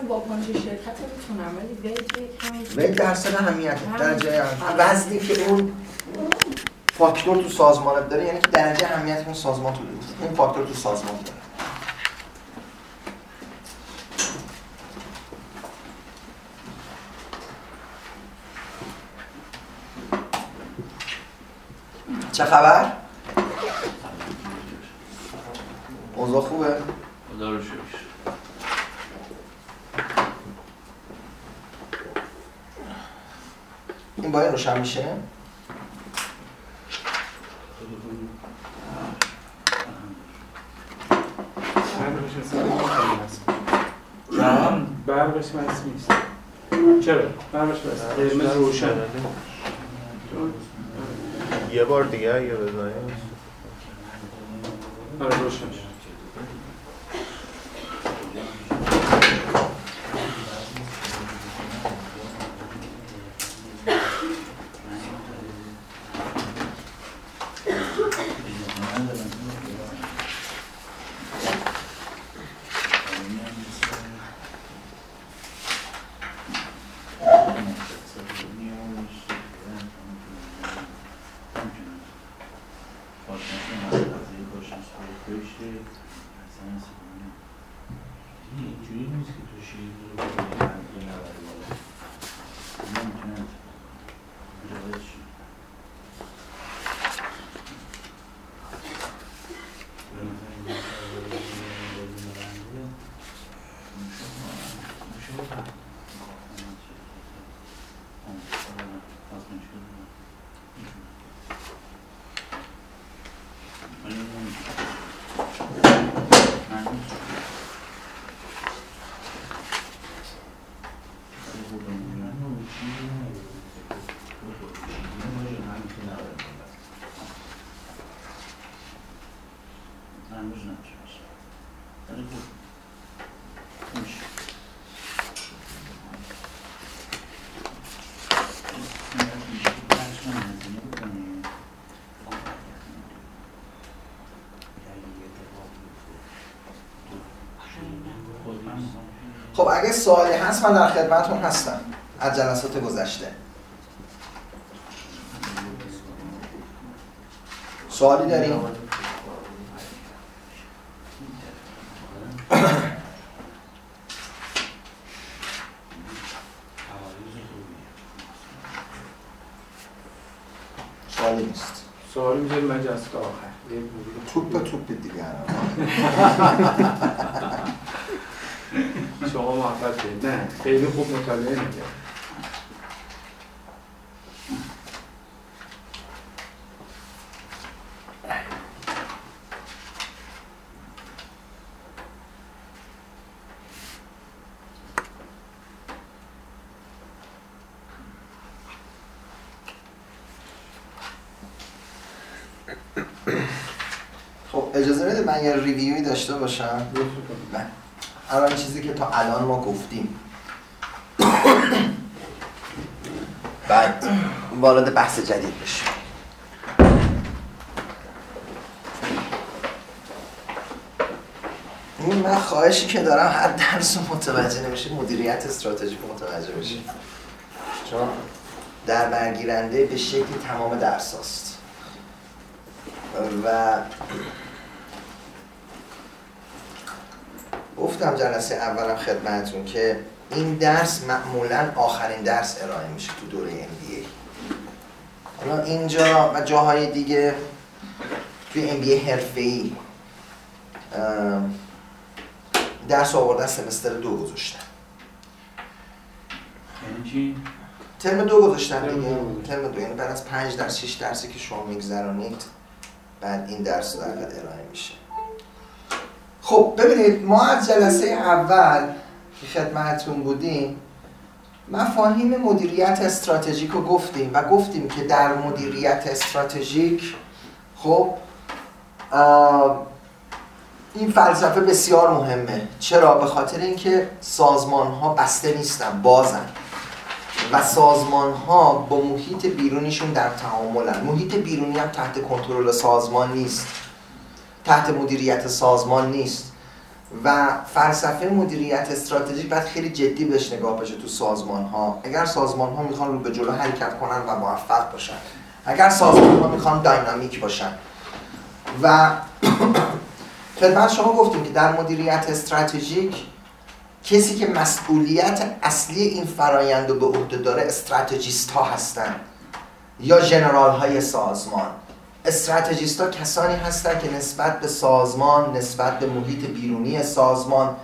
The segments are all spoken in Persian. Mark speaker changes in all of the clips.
Speaker 1: مثلا واکنش شرکت رو می‌تونم ولی وید
Speaker 2: درصد اهمیت درجه وزنی که اون فاکتور تو سازمانت داره یعنی که درجه اهمیت اون سازمان تو این فاکتور تو سازمان داره. چه خبر؟ اوضاع خوبه؟
Speaker 3: خدا رو
Speaker 2: این باید روشن میشه؟
Speaker 4: برقش بس نیست چرا؟ برقش بس قرمز روشن
Speaker 5: یه بار دیگه اگه بزنیم
Speaker 2: خب اگه سوالی هست من در خدمتون هستم از جلسات گذشته. سوالی داریم؟ سوالی نیست.
Speaker 4: سوالی من جلسه آخر.
Speaker 2: توپ توپ دیگه.
Speaker 4: شما محبت نه خیلی خوب مطالعه میگه
Speaker 2: خب اجازه بده من یه ریویوی داشته باشم؟ هر چیزی که تا الان ما گفتیم. بعد وارد بحث جدید بشیم. این من خواهشی که دارم هر درس متوجه نمیشه مدیریت استراتژیک متوجه بشه چون در برگیرنده به شکلی تمام درس هست. و گفتم جلسه اولم خدمتون که این درس معمولا آخرین درس ارائه میشه تو دوره MBA حالا اینجا و جاهای دیگه توی MBA حرفه‌ای درس آوردن سمستر دو گذاشتن.
Speaker 3: یعنی؟
Speaker 2: ترم دو گذاشتن دیگه. ترم دو یعنی بعد از پنج درس شش درسی که شما میگذرانید بعد این درس در ارائه میشه. خب ببینید ما از جلسه اول که خدمتتون بودیم مفاهیم مدیریت استراتژیک رو گفتیم و گفتیم که در مدیریت استراتژیک خب این فلسفه بسیار مهمه. چرا؟ به خاطر اینکه سازمان ها بسته نیستن بازن. و سازمان ها با محیط بیرونیشون در تعاملن. محیط بیرونی هم تحت کنترل سازمان نیست. تحت مدیریت سازمان نیست. و فلسفه مدیریت استراتژیک باید خیلی جدی بهش نگاه بشه تو سازمان ها اگر سازمان ها می‌خوان رو به جلو حرکت کنن و موفق باشن. اگر سازمان ها می‌خوان داینامیک باشن. و خدمت شما گفتیم که در مدیریت استراتژیک کسی که مسئولیت اصلی این فرایند رو به عهده داره استراتژیست ها هستن یا ژنرال های سازمان. استراتژیست ها کسانی هستند که نسبت به سازمان نسبت به محیط بیرونی سازمان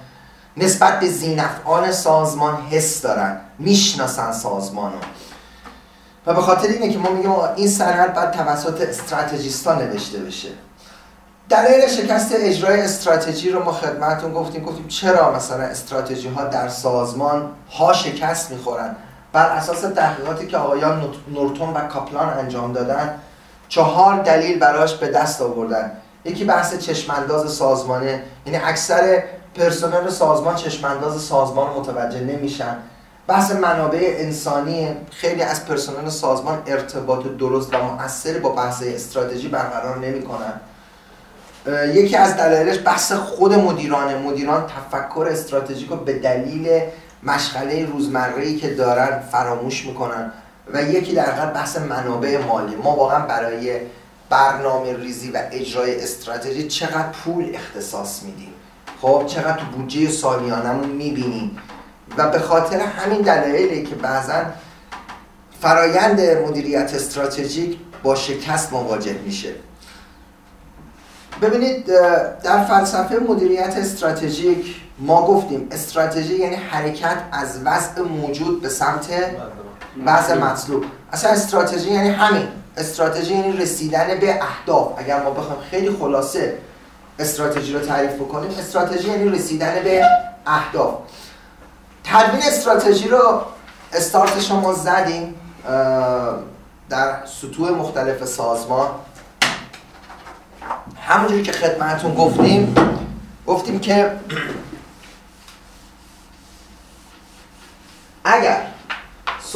Speaker 2: نسبت به زینفعان سازمان حس دارن می‌شناسن سازمان رو و به خاطر اینه که ما میگیم این سند باید توسط استراتژیست ها نوشته بشه. دلیل شکست اجرای استراتژی رو ما خدمتتون گفتیم. گفتیم چرا مثلا استراتژی ها در سازمان ها شکست می‌خورن؟ بر اساس تحقیقاتی که آقایان نورتون و کاپلان انجام دادن چهار دلیل براش به دست آوردن. یکی بحث چشمانداز سازمانه. یعنی اکثر پرسنل سازمان چشمانداز سازمان متوجه نمیشن. بحث منابع انسانی. خیلی از پرسنل سازمان ارتباط درست و مؤثری با بحث استراتژی برقرار نمی‌کنن. یکی از دلایلش بحث خود مدیرانه. مدیران تفکر استراتژیک رو به دلیل مشغله روزمره‌ای که دارن فراموش می‌کنن. و یکی در حقیقت بحث منابع مالی. ما واقعا برای برنامه ریزی و اجرای استراتژی چقدر پول اختصاص میدیم؟ خب چقدر تو بودجه سالیانمون می‌بینیم؟ و به خاطر همین دلایلی که بعضا فرایند مدیریت استراتژیک با شکست مواجه میشه. ببینید در فلسفه مدیریت استراتژیک ما گفتیم استراتژی یعنی حرکت از وضع موجود به سمت وضع مطلوب. اصلا استراتژی یعنی همین. استراتژی یعنی رسیدن به اهداف. اگر ما بخوایم خیلی خلاصه استراتژی رو تعریف بکنیم استراتژی یعنی رسیدن به اهداف. تدوین استراتژی رو استارتش رو ما زدیم در سطوح مختلف سازمان. همونجوری که خدمتون گفتیم گفتیم که اگر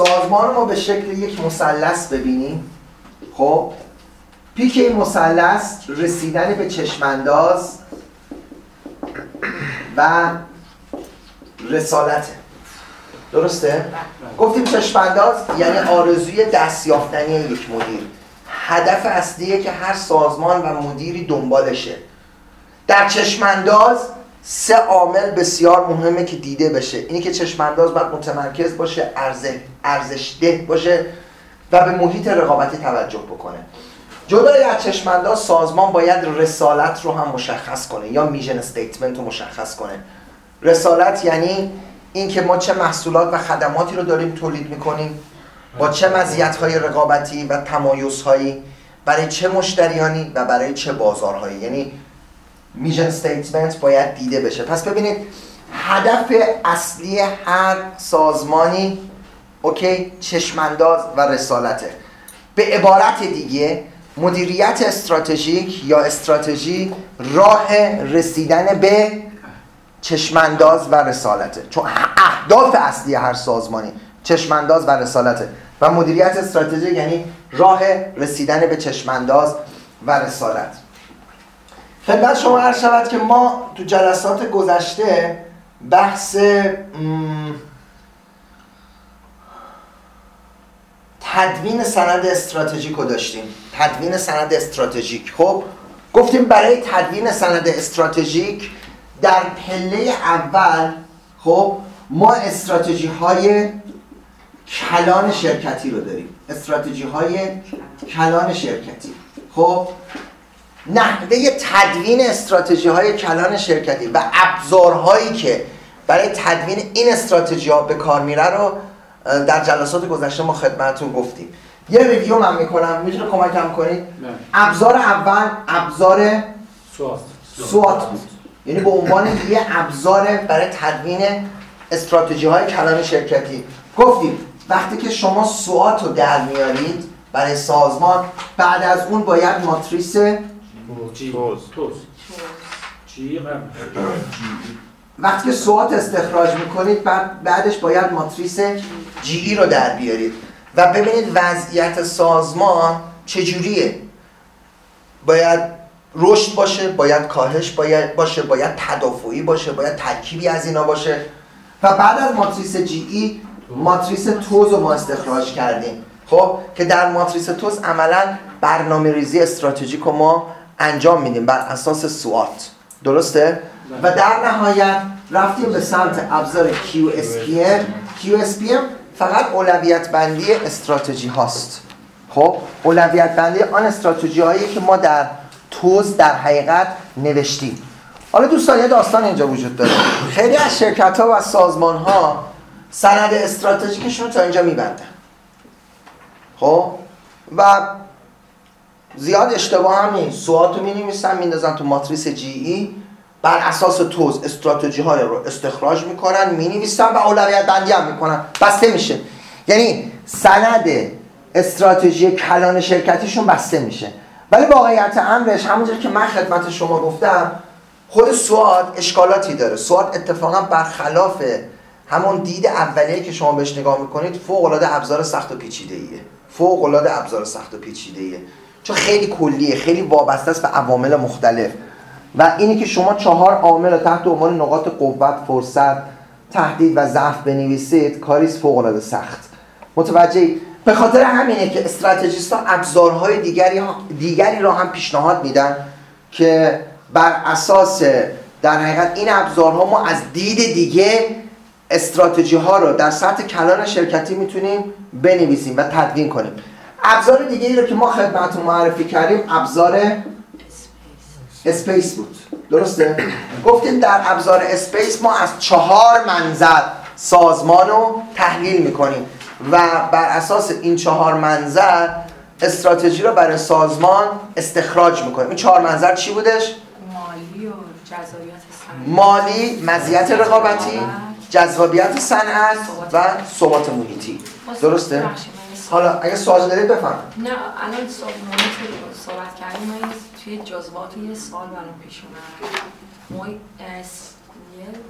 Speaker 2: سازمان ما به شکل یک مثلث ببینیم. خب؟ پیک این مثلث رسیدن به چشمانداز و رسالته درسته؟ گفتیم چشمانداز یعنی آرزوی دست یافتنی یک مدیر. هدف اصلیه که هر سازمان و مدیری دنبالشه. در چشمانداز سه عامل بسیار مهمه که دیده بشه. اینی که چشمانداز باید متمرکز باشه ارزش ده باشه و به محیط رقابتی توجه بکنه. جدای از چشمانداز سازمان باید رسالت رو هم مشخص کنه یا میژن استیتمنت رو مشخص کنه. رسالت یعنی اینکه ما چه محصولات و خدماتی رو داریم تولید می‌کنیم با چه مزیت‌های رقابتی و تمایزهایی برای چه مشتریانی و برای چه بازارهایی. یعنی mission statement باید دیده بشه. پس ببینید هدف اصلی هر سازمانی OK چشمانداز و رسالته. به عبارت دیگه مدیریت استراتژیک یا استراتژی راه رسیدن به چشمانداز و رسالته. چون اهداف اصلی هر سازمانی چشمانداز و رسالته. و مدیریت استراتژیک یعنی راه رسیدن به چشمانداز و رسالت. خدمت شما عرض شود که ما تو جلسات گذشته بحث تدوین سند استراتژیک رو داشتیم. تدوین سند استراتژیک. خب گفتیم برای تدوین سند استراتژیک در پله اول خب ما استراتژی های کلان شرکتی رو داریم. استراتژی های کلان شرکتی. خب نحوه تدوین استراتژی های کلان شرکتی و ابزارهایی که برای تدوین این استراتژی ها به کار میره رو در جلسات گذشته ما خدمتتون گفتیم. یه ریویو من می‌کنم. می‌تونه کمکم کنید ابزار اول ابزار
Speaker 4: سوات
Speaker 2: سوات بود. یعنی به عنوان یه ابزار برای تدوین استراتژی های کلان شرکتی. گفتیم وقتی که شما سوات رو در میارید برای سازمان بعد از اون باید ماتریس
Speaker 6: توز.
Speaker 4: توز. جی قبل
Speaker 2: وقتی که سوات استخراج می‌کنید بعد بعدش باید ماتریس جی ای رو در بیارید. و ببینید وضعیت سازمان چجوریه. باید رشد باشه باید کاهش باید باشه باید تدافعی باشه باید ترکیبی از اینا باشه. و بعد از ماتریس جی ای ماتریس توز رو ما استخراج کردیم. خب؟ که در ماتریس توز عملا برنامه ریزی استراتژیک رو ما انجام میدیم بر اساس سوات. درسته؟ و در نهایت رفتیم به سمت ابزار QSPM QSPM فقط اولویت بندی استراتژی هاست. خب اولویت بندی آن استراتژی هایی که ما در توز در حقیقت نوشتیم. حالا دوستان یه داستان اینجا وجود داره. خیلی از شرکت ها و سازمان ها سند استراتژیکشون تا اینجا میبندن. خب؟ و زیاد اشتباه هم نیست. سوات رو می‌نویسن میندازن تو ماتریس جی ای. بر اساس توز استراتژی های رو استخراج می‌کنن می‌نویسن و اولویت بندی هم می‌کنن. بسته میشه. یعنی سند استراتژی کلان شرکتیشون بسته میشه. ولی واقعیت امرش همونجور که من خدمت شما گفتم خود سواد اشکالاتی داره. سواد اتفاقا برخلاف همون دید اولیه که شما بهش نگاه می‌کنید فوق العاده ابزار سخت و پیچیده ایه فوق العاده ابزار سخت و پیچیده ایه چون خیلی کلیه خیلی وابسته است به عوامل مختلف. و اینی که شما چهار عامل تحت عنوان نقاط قوت فرصت تهدید و ضعف بنویسید کاری فوق العاده سخت. متوجه به خاطر همینه که استراتژیست ها ابزارهای دیگری, دیگری را هم پیشنهاد میدن که بر اساس در حقیقت این ابزارها ما از دید دیگه استراتژی ها رو در سطح کلان شرکتی می‌تونیم بنویسیم و تدوین کنیم. ابزار دیگه ای رو که ما خدمتتون معرفی کردیم ابزار SPACE بود. درسته؟ گفتیم در ابزار SPACE ما از چهار منظر سازمان رو تحلیل می‌کنیم و بر اساس این چهار منظر استراتژی رو برای سازمان استخراج می‌کنیم. این چهار منظر چی بودش؟
Speaker 1: مالی و جذابیت صنعت.
Speaker 2: مالی، مزیت رقابتی، جذابیت صنعت و ثبات محیطی. درسته؟
Speaker 1: سوال-
Speaker 2: حالا اگه سوال دارید بفهم
Speaker 1: نه الان صحبت که صحبت کردیم. من توی جزئیات یه سوال برام پیش اومد. ما یه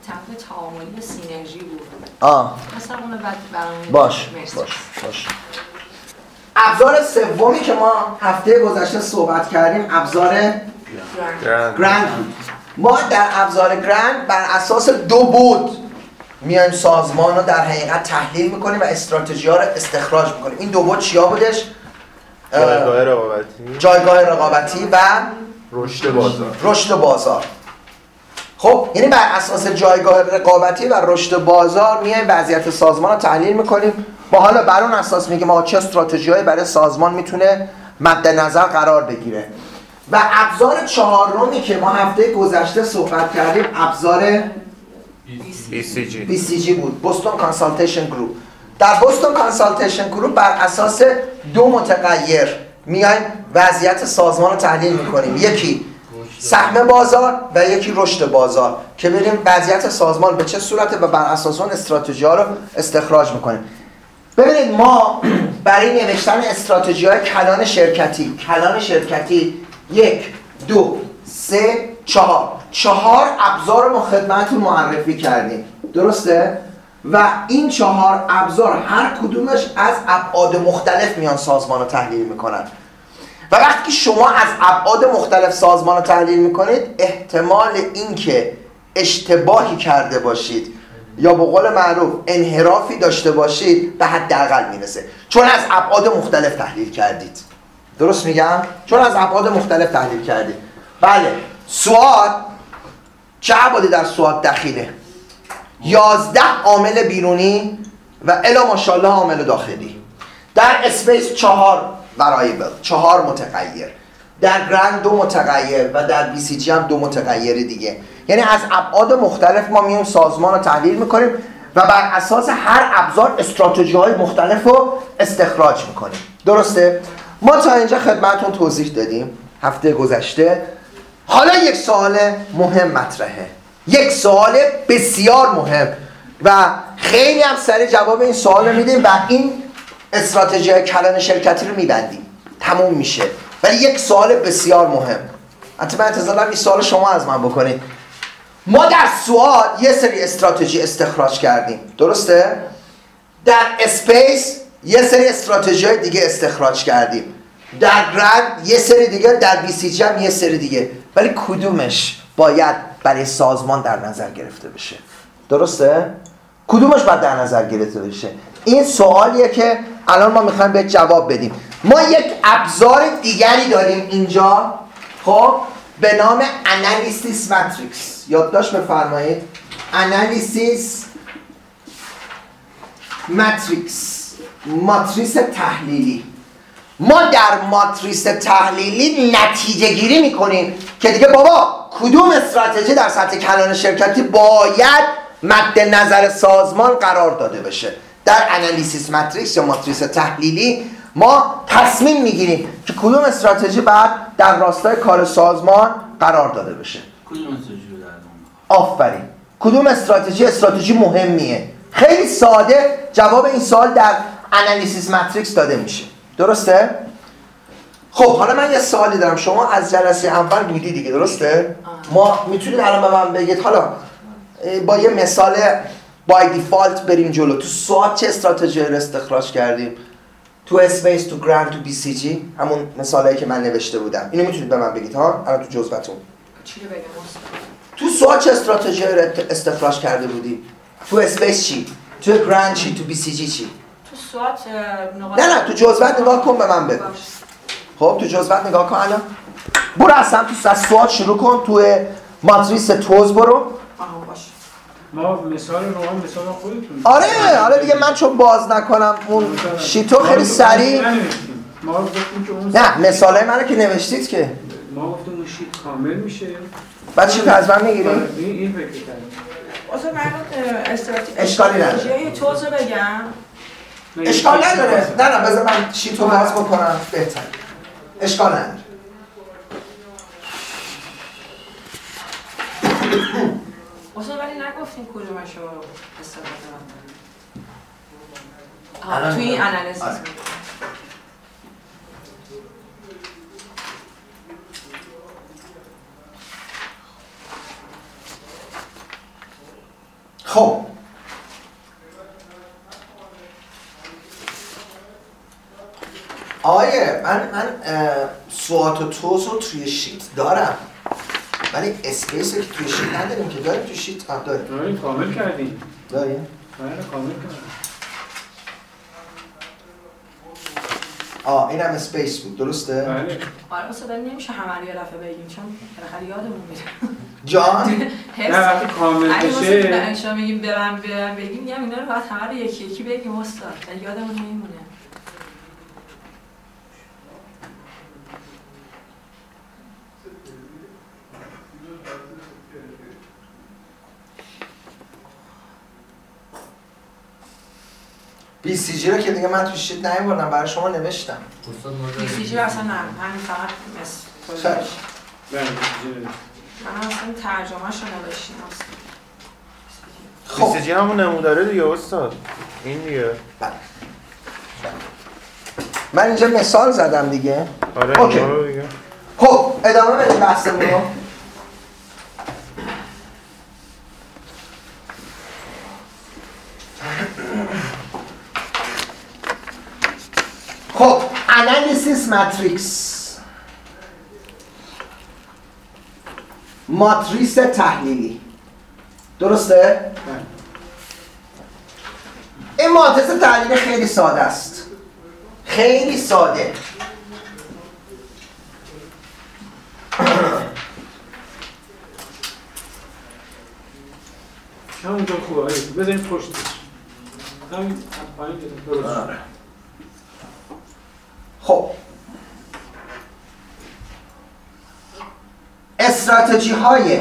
Speaker 1: طرح تعاملی و سینرژی بود.
Speaker 2: آه.
Speaker 1: مثلا اونو بعد برام
Speaker 2: باش
Speaker 1: مرسی.
Speaker 2: باش باش. ابزار سومی که ما هفته گذشته صحبت کردیم ابزار
Speaker 1: گرند.
Speaker 6: گرند
Speaker 2: گرند بود. ما در ابزار گرند بر اساس دو بود. میایم سازمان رو در حقیقت تحلیل می‌کنیم و استراتژی ها رو استخراج می‌کنیم. این دو بود چیا بودش؟ اه،
Speaker 6: جایگاه رقابتی.
Speaker 2: جایگاه رقابتی و
Speaker 6: رشد بازار.
Speaker 2: رشد بازار. خب یعنی بر اساس جایگاه رقابتی و رشد بازار میایم وضعیت سازمان رو تحلیل می‌کنیم. با حالا بر اون اساس میگیم آقا چه استراتژیهایی برای سازمان می‌تونه مد نظر قرار بگیره. و ابزار چهارمی که ما هفته گذشته صحبت کردیم ابزار
Speaker 6: BCG
Speaker 2: BCG بود. Boston Consultation Group در Boston Consultation Group بر اساس دو متغیر میایم وضعیت سازمان رو تحلیل می‌کنیم. یکی سهم بازار و یکی رشد بازار که بریم وضعیت سازمان به چه صورته و بر اساس اون استراتژی ها رو استخراج می‌کنیم. ببینید ما برای نوشتن استراتژی های کلان شرکتی کلان شرکتی یک دو سه چهار چهار ابزار ما خدمتتون معرفی کردیم. درسته؟ و این چهار ابزار هر کدومش از ابعاد مختلف میان سازمان رو تحلیل می‌کنن. و وقتی شما از ابعاد مختلف سازمان رو تحلیل می‌کنید احتمال اینکه اشتباهی کرده باشید یا به قول معروف انحرافی داشته باشید به حداقل می‌رسه. چون از ابعاد مختلف تحلیل کردید. درست میگم؟ چون از ابعاد مختلف تحلیل کردید. بله. SWOT چه ابعادی در SWOT دخیله؟ یازده عامل بیرونی و الا ماشاءالله عامل داخلی. در SPACE چهار variable چهار متغیر. در Grand دو متغیر و در BCG هم دو متغیر دیگه. یعنی از ابعاد مختلف ما میایم سازمان رو تحلیل می‌کنیم و بر اساس هر ابزار استراتژی های مختلف رو استخراج می‌کنیم. درسته؟ ما تا اینجا خدمتون توضیح دادیم. هفته گذشته حالا یک سوال مهم مطرحه. یک سوال بسیار مهم. و خیلی هم سریع جواب این سوال رو میدیم و این استراتژی کلان شرکتی رو میبندیم. تموم میشه. ولی یک سوال بسیار مهم. حتی من انتظار این سوال شما از من بکنید. ما در سوال یه سری استراتژی استخراج کردیم. درسته؟ در اسپیس یه سری استراتژی دیگه استخراج کردیم. در گرند یه سری دیگه در BCG هم یه سری دیگه. ولی کدومش باید برای سازمان در نظر گرفته بشه؟ درسته؟ کدومش باید در نظر گرفته بشه؟ این سوالیه که الان ما می‌خوایم به جواب بدیم. ما یک ابزار دیگری داریم اینجا. خب؟ به نام انالیسیس ماتریکس یادداشت بفرمایید. انالیسیس ماتریکس ماتریس تحلیلی. ما در ماتریس تحلیلی نتیجه گیری می‌کنیم که دیگه بابا کدوم استراتژی در سطح کلان شرکتی باید مد نظر سازمان قرار داده بشه؟ در انالیسیس ماتریکس یا ماتریس تحلیلی ما تصمیم می‌گیریم که کدوم استراتژی بعد در راستای کار سازمان قرار داده بشه.
Speaker 5: کدوم استراتژی
Speaker 2: آفرین. کدوم استراتژی؟ استراتژی مهمیه. خیلی ساده جواب این سوال در انالیسیس ماتریکس داده میشه. درسته؟ خب حالا من یه سوالی دارم. شما از جلسه اول بودی دیگه درسته؟ ما می‌تونید الان به من بگید. حالا با یه مثال by default بریم جلو. تو SWOT چه استراتژی رو استخراج کردیم؟ تو SPACE تو Grand تو BCG؟ همون مثالایی که من نوشته بودم. اینو می‌تونید به من بگید ها؟ الان تو جزوتون.
Speaker 1: چی بگم؟
Speaker 2: تو SWOT چه استراتژی رو استخراج کرده بودی؟ تو SPACE چی؟ تو Grand چی؟ تو BCG چی؟ نه نه تو جزوت نگاه کن به من بگو. خب تو جزوت نگاه کن الان. برو اصلا تو از سوات شروع کن تو ماتریس توز برو.
Speaker 4: ما مثال رو هم مثال خودتون.
Speaker 2: آره آره دیگه من چون باز نکنم اون شیتو خیلی سریع.
Speaker 4: ننوشتیم. ما گفتیم که اون
Speaker 2: نه مثالای منو که نوشتید که.
Speaker 4: ما گفتیم اون شیت کامل میشه.
Speaker 2: بعد شیتو از من می‌گیری
Speaker 4: آره، این فکر کردیم
Speaker 1: استاد من
Speaker 2: اشکالی نداره.
Speaker 1: توز رو بگم.
Speaker 2: اشکال نداره. نه نه بذار من شیتو باز بکنم. بهتر اشکال نداره.
Speaker 1: استاد ولی نگفتیم کدومش رو استفاده توی این. انالیسیس
Speaker 2: آره. خب. آیه من من SWOT و TOWS رو توی sheet دارم. ولی SPACE که توی sheet نداریم که داریم توی sheet. آه داریم.
Speaker 4: داریم کامل کردیم.
Speaker 2: داریم.
Speaker 4: بله کامل کردیم.
Speaker 2: آه این هم SPACE بود. درسته؟
Speaker 4: بله.
Speaker 1: آره ولی نمیشه همه رو یه دفعه بگیم. چون بالاخره یادمون میره.
Speaker 2: جان؟
Speaker 4: نه وقتی کامل
Speaker 1: اگه
Speaker 4: بشه
Speaker 1: برای شما میگیم برم برم بگیم میگم اینا رو باید همه رو یکی یکی بگیم استاد. یادمون نمیمونه.
Speaker 2: بی سی جی رو که دیگه من توی شیت نیاوردم برای شما نوشتم.
Speaker 1: بی سی جی اصلا نه همین فقط مثل.
Speaker 4: بله چیزی
Speaker 1: من اصلا ترجمهش رو نوشتیم استاد.
Speaker 2: خب
Speaker 6: BCG همون نموداره دیگه استاد. این دیگه.
Speaker 2: من اینجا مثال زدم دیگه.
Speaker 6: آره
Speaker 2: اوکی. خب ادامه بدیم بحثمون رو خب انالیسیس ماتریکس ماتریس تحلیلی درسته؟
Speaker 4: بله.
Speaker 2: این ماتریس تحلیلی خیلی ساده است خیلی ساده
Speaker 4: همونجا خوبه آره. بزنید پشتش همین از پایین بزنید. درست شد.
Speaker 2: آره. خب استراتژی های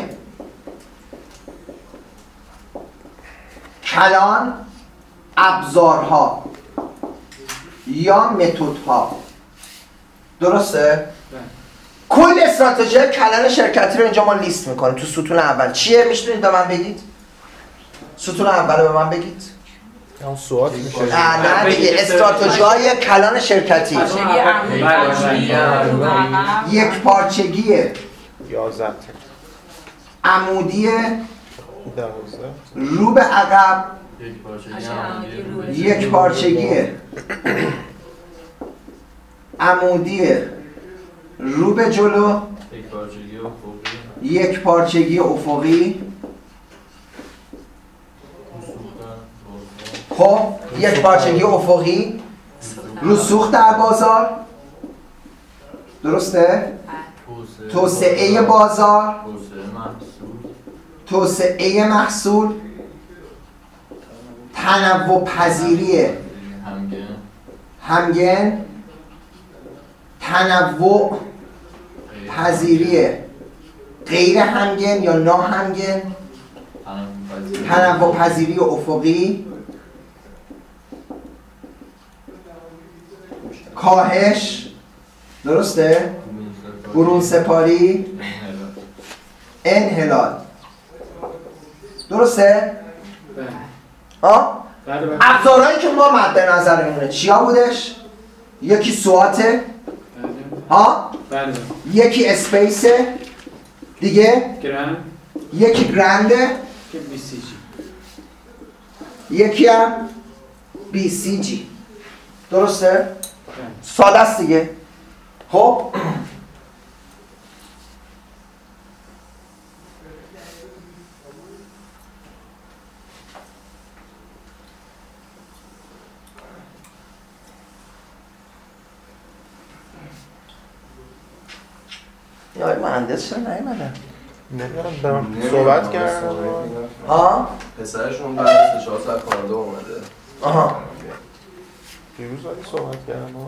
Speaker 2: کلان ابزارها یا متدها. درسته؟ کل استراتژی کلان شرکتی رو اینجا ما لیست می‌کنیم. تو ستون اول. چیه؟ می‌تونید به من بگید؟ ستون اول رو به من بگید.
Speaker 6: هم سوات میشه
Speaker 2: نه نه دیگه. استراتژی های کلان شرکتی.
Speaker 4: بله، بله،
Speaker 5: بله.
Speaker 2: یک پارچگی
Speaker 6: یازده.
Speaker 2: عمودی
Speaker 6: دوازده.
Speaker 2: رو به عقب.
Speaker 5: یک هم
Speaker 1: عمودی
Speaker 2: رو به جلو.
Speaker 5: یک پارچگی
Speaker 2: افقی. خب یک پارچگی افقی. رسوخ در بازار. درسته؟ توسعه بازار.
Speaker 5: توسعه محصول.
Speaker 2: توسعه محصول. تنوع پذیری
Speaker 5: همگن.
Speaker 2: همگن. تنوع پذیری غیر همگن یا ناهمگن. تنوع پذیری افقی. کاهش. درسته؟ برون سپاری؟ انحلال. درسته؟ آه؟ ابزارهایی که ما مد نظرمونه چیا بودش؟ یکی سواته. ها؟ یکی اسپیسه. دیگه؟
Speaker 4: گرند.
Speaker 2: یکی گرنده.
Speaker 4: که بی سی جی
Speaker 2: یکی هم بی سی جی درسته؟ ساده است دیگه. خب؟ یا آقای مهندس چرا نیومدن؟
Speaker 6: نمی‌دونم صحبت کردم
Speaker 2: ها؟
Speaker 3: پسرشون بعد از 4 ساعت کانادا اومده
Speaker 2: آها
Speaker 6: دیروز ولی صحبت کردم آقا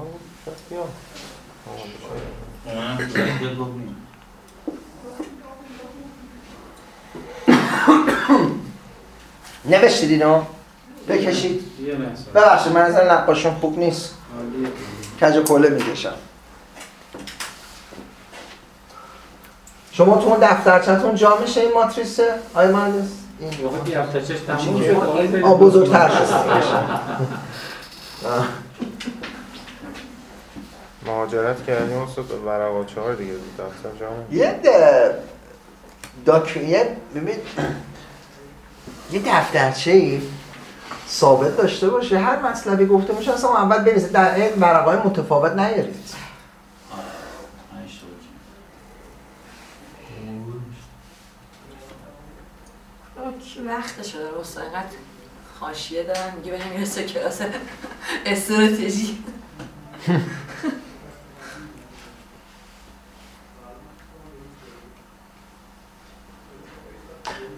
Speaker 6: آقا بشه.
Speaker 2: نوشتید اینو؟ بکشید ببخشید من از نقاشیم خوب نیست. کج کله می‌کشم شما تو اون دفترچتون جا میشه این ماتریسه؟ آیا مهندس؟ این. آه بزرگتر شد.
Speaker 6: مهاجرت کردیم استاد ورقا چهار دیگه دفتر جامون
Speaker 2: یه د... داک... یه ببین یه دفترچه ای ثابت داشته باشه هر مطلبی گفته میشه اصلا اول بنویسید در این ورقای متفاوت نیارید
Speaker 1: کی وقتش داره استاد اینقدر حاشیه دارم میگه بریم یه کلاس استراتژی.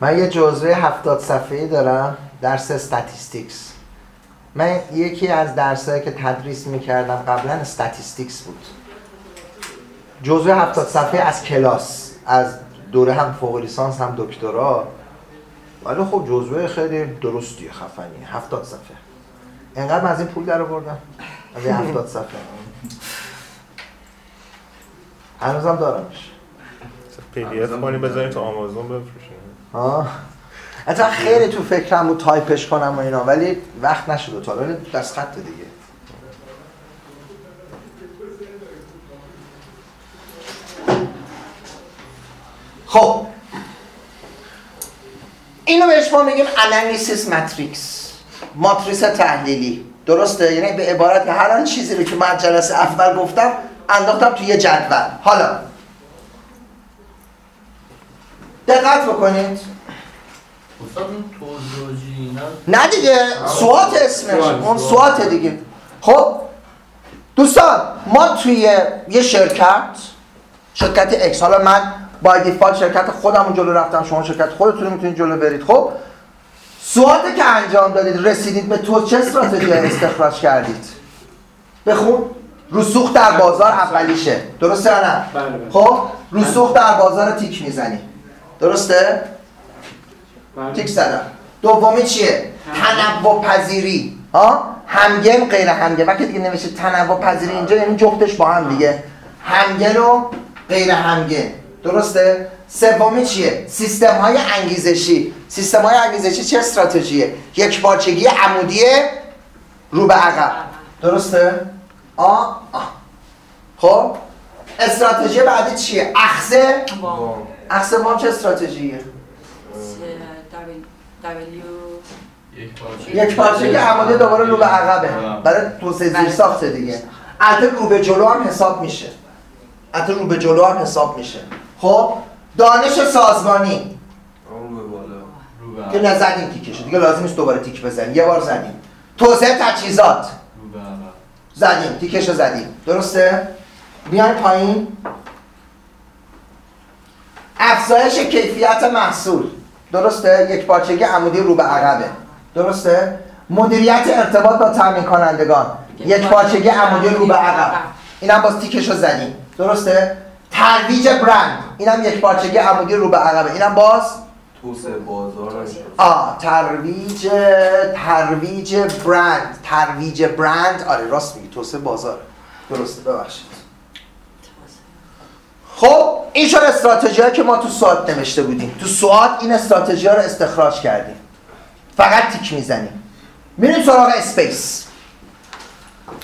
Speaker 2: من یه جزوه هفتاد صفحه‌ای دارم درس statistics من یکی از درسایی که تدریس می‌کردم قبلا statistics بود. جزوه هفتاد صفحه از کلاس از دوره هم فوق لیسانس هم دکترا. ولی خب جزوه خیلی درستیه خفنی هفتاد صفحه. انقدر من از این پول در آوردم از این هفتاد صفحه. هنوزم دارمش.
Speaker 6: PDF کنیم بذاریم تو آمازون بفروشیم
Speaker 2: آه. حتی خیلی تو فکرم بود تایپش کنم و اینا ولی وقت نشد تا. ولی دست خط دیگه. خب. اینو بهش ما میگیم analysis matrix ماتریس تحلیلی. درسته؟ یعنی به عبارت هر آن چیزی رو که من جلسه اول گفتم انداختم توی یه جدول. حالا. دقت بکنید. نه دیگه. سوات اسمش. اون سوات. دیگه. خب. دوستان ما توی یه شرکت شرکت اکس حالا من با دیفالت شرکت خودم جلو رفتم شما شرکت خودتون می‌تونید جلو برید. خب سواتی که انجام دادید رسیدید به تو چه استراتژی استخراج کردید؟ بخون. رسوخ در بازار اولیشه. درسته یا نه؟
Speaker 4: بله بله.
Speaker 2: خب رسوخ در بازار تیک می‌زنی. درسته؟
Speaker 4: بله.
Speaker 2: تیک زدم. دومی چیه؟ تنوع پذیری ها؟ همگن غیر همگن وقتی دیگه نوشته تنوع پذیری اینجا یعنی جفتش با هم دیگه. همگن و غیر همگن. درسته؟ سومی چیه؟ سیستم های انگیزشی. سیستم های انگیزشی چه استراتژیه؟ یک پارچگی عمودی رو به عقب. درسته؟ آه آه خب؟ استراتژی بعدی چیه؟ اخذه
Speaker 1: با
Speaker 2: اخذ وام چه استراتژیه؟
Speaker 5: یک
Speaker 2: که عمودی دوباره رو به عقبه. برای توسعه زیر ساخته دیگه. البته رو به جلو هم حساب میشه. البته رو به جلو هم حساب میشه. خب دانش سازمانی.
Speaker 3: بالا.
Speaker 5: رو
Speaker 2: که نزدیم تیکشو دیگه لازم نیست دوباره تیک بزنیم. یه بار زدیم. توسعه تجهیزات.
Speaker 5: رو به عقب.
Speaker 2: زدیم. تیکشو زدیم. درسته؟ بیاین پایین. افزایش کیفیت محصول. درسته؟ یک پارچگی عمودی رو به عقبه. درسته؟ مدیریت ارتباط با تامین کنندگان. یک پارچگی عمودی رو به عقب. اینم باز تیکشو زدیم. درسته؟ ترویج برند. اینم یک پارچگی عمودی رو به عقبه. اینم باز
Speaker 3: توسعه بازار.
Speaker 2: آ ترویج ترویج برند. ترویج برند. آره راست میگی. توسعه بازار. درسته ببخشید. خب این شد استراتژی که ما تو SWOT نوشته بودیم. تو SWOT این استراتژی رو استخراج کردیم. فقط تیک می‌زنیم. میریم سراغ SPACE.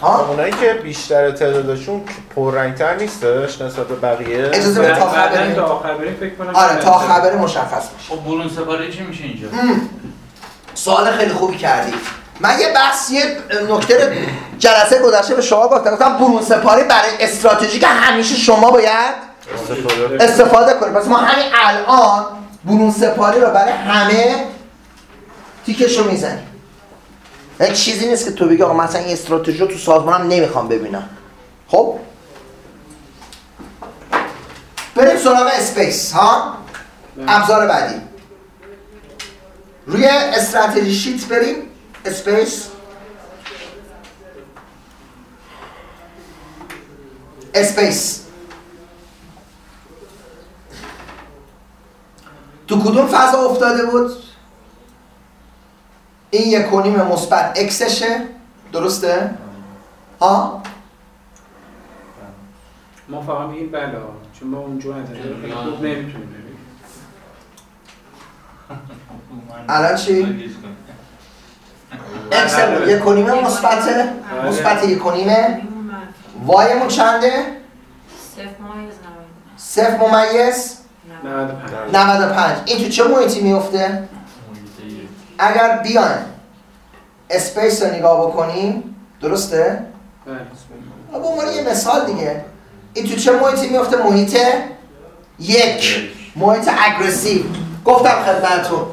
Speaker 6: اونایی که بیشتر تعدادشون پررنگتر نیستش نسبت به بقیه؟
Speaker 2: اجازه بده تا
Speaker 4: آخر بریم فکر کنم
Speaker 2: آره تا خبری مشخص میشه.
Speaker 5: خب برون سپاری چی میشه اینجا؟
Speaker 2: سوال خیلی خوبی کردی. من یه بحث یه نکته جلسه گذشته به شما گفتم. گفتم برون سپاری برای استراتژی که همیشه شما باید
Speaker 6: استفاده
Speaker 2: استفاده کنید پس ما همین الان برون سپاری رو برای همه تیکش رو می‌زنیم. یک چیزی نیست که تو بگی آقا مثلا این استراتژی رو تو سازمانم نمی‌خوام ببینم. خب؟ بریم سراغ SPACE ها؟ ابزار بعدی. روی strategy sheet بریم. SPACE. SPACE. تو کدوم فضا افتاده بود؟ این یک و نیم مثبت X شه درسته؟ ها
Speaker 4: ما فقط میگیم بله. چون ما اونجا نمی‌تونیم
Speaker 2: الان چی؟ اکس یک و نیم مثبته مثبت یک و نیمه وایمون چنده؟
Speaker 1: صفر
Speaker 2: صفر ممیز
Speaker 4: 95
Speaker 2: 95 این تو چه محیطی میفته؟ اگر بیان SPACE رو نگاه بکنیم درسته؟
Speaker 4: بله.
Speaker 2: به عنوان یه مثال دیگه. این تو چه محیطی میفته محیط یک. محیط aggressive. گفتم خدمتتون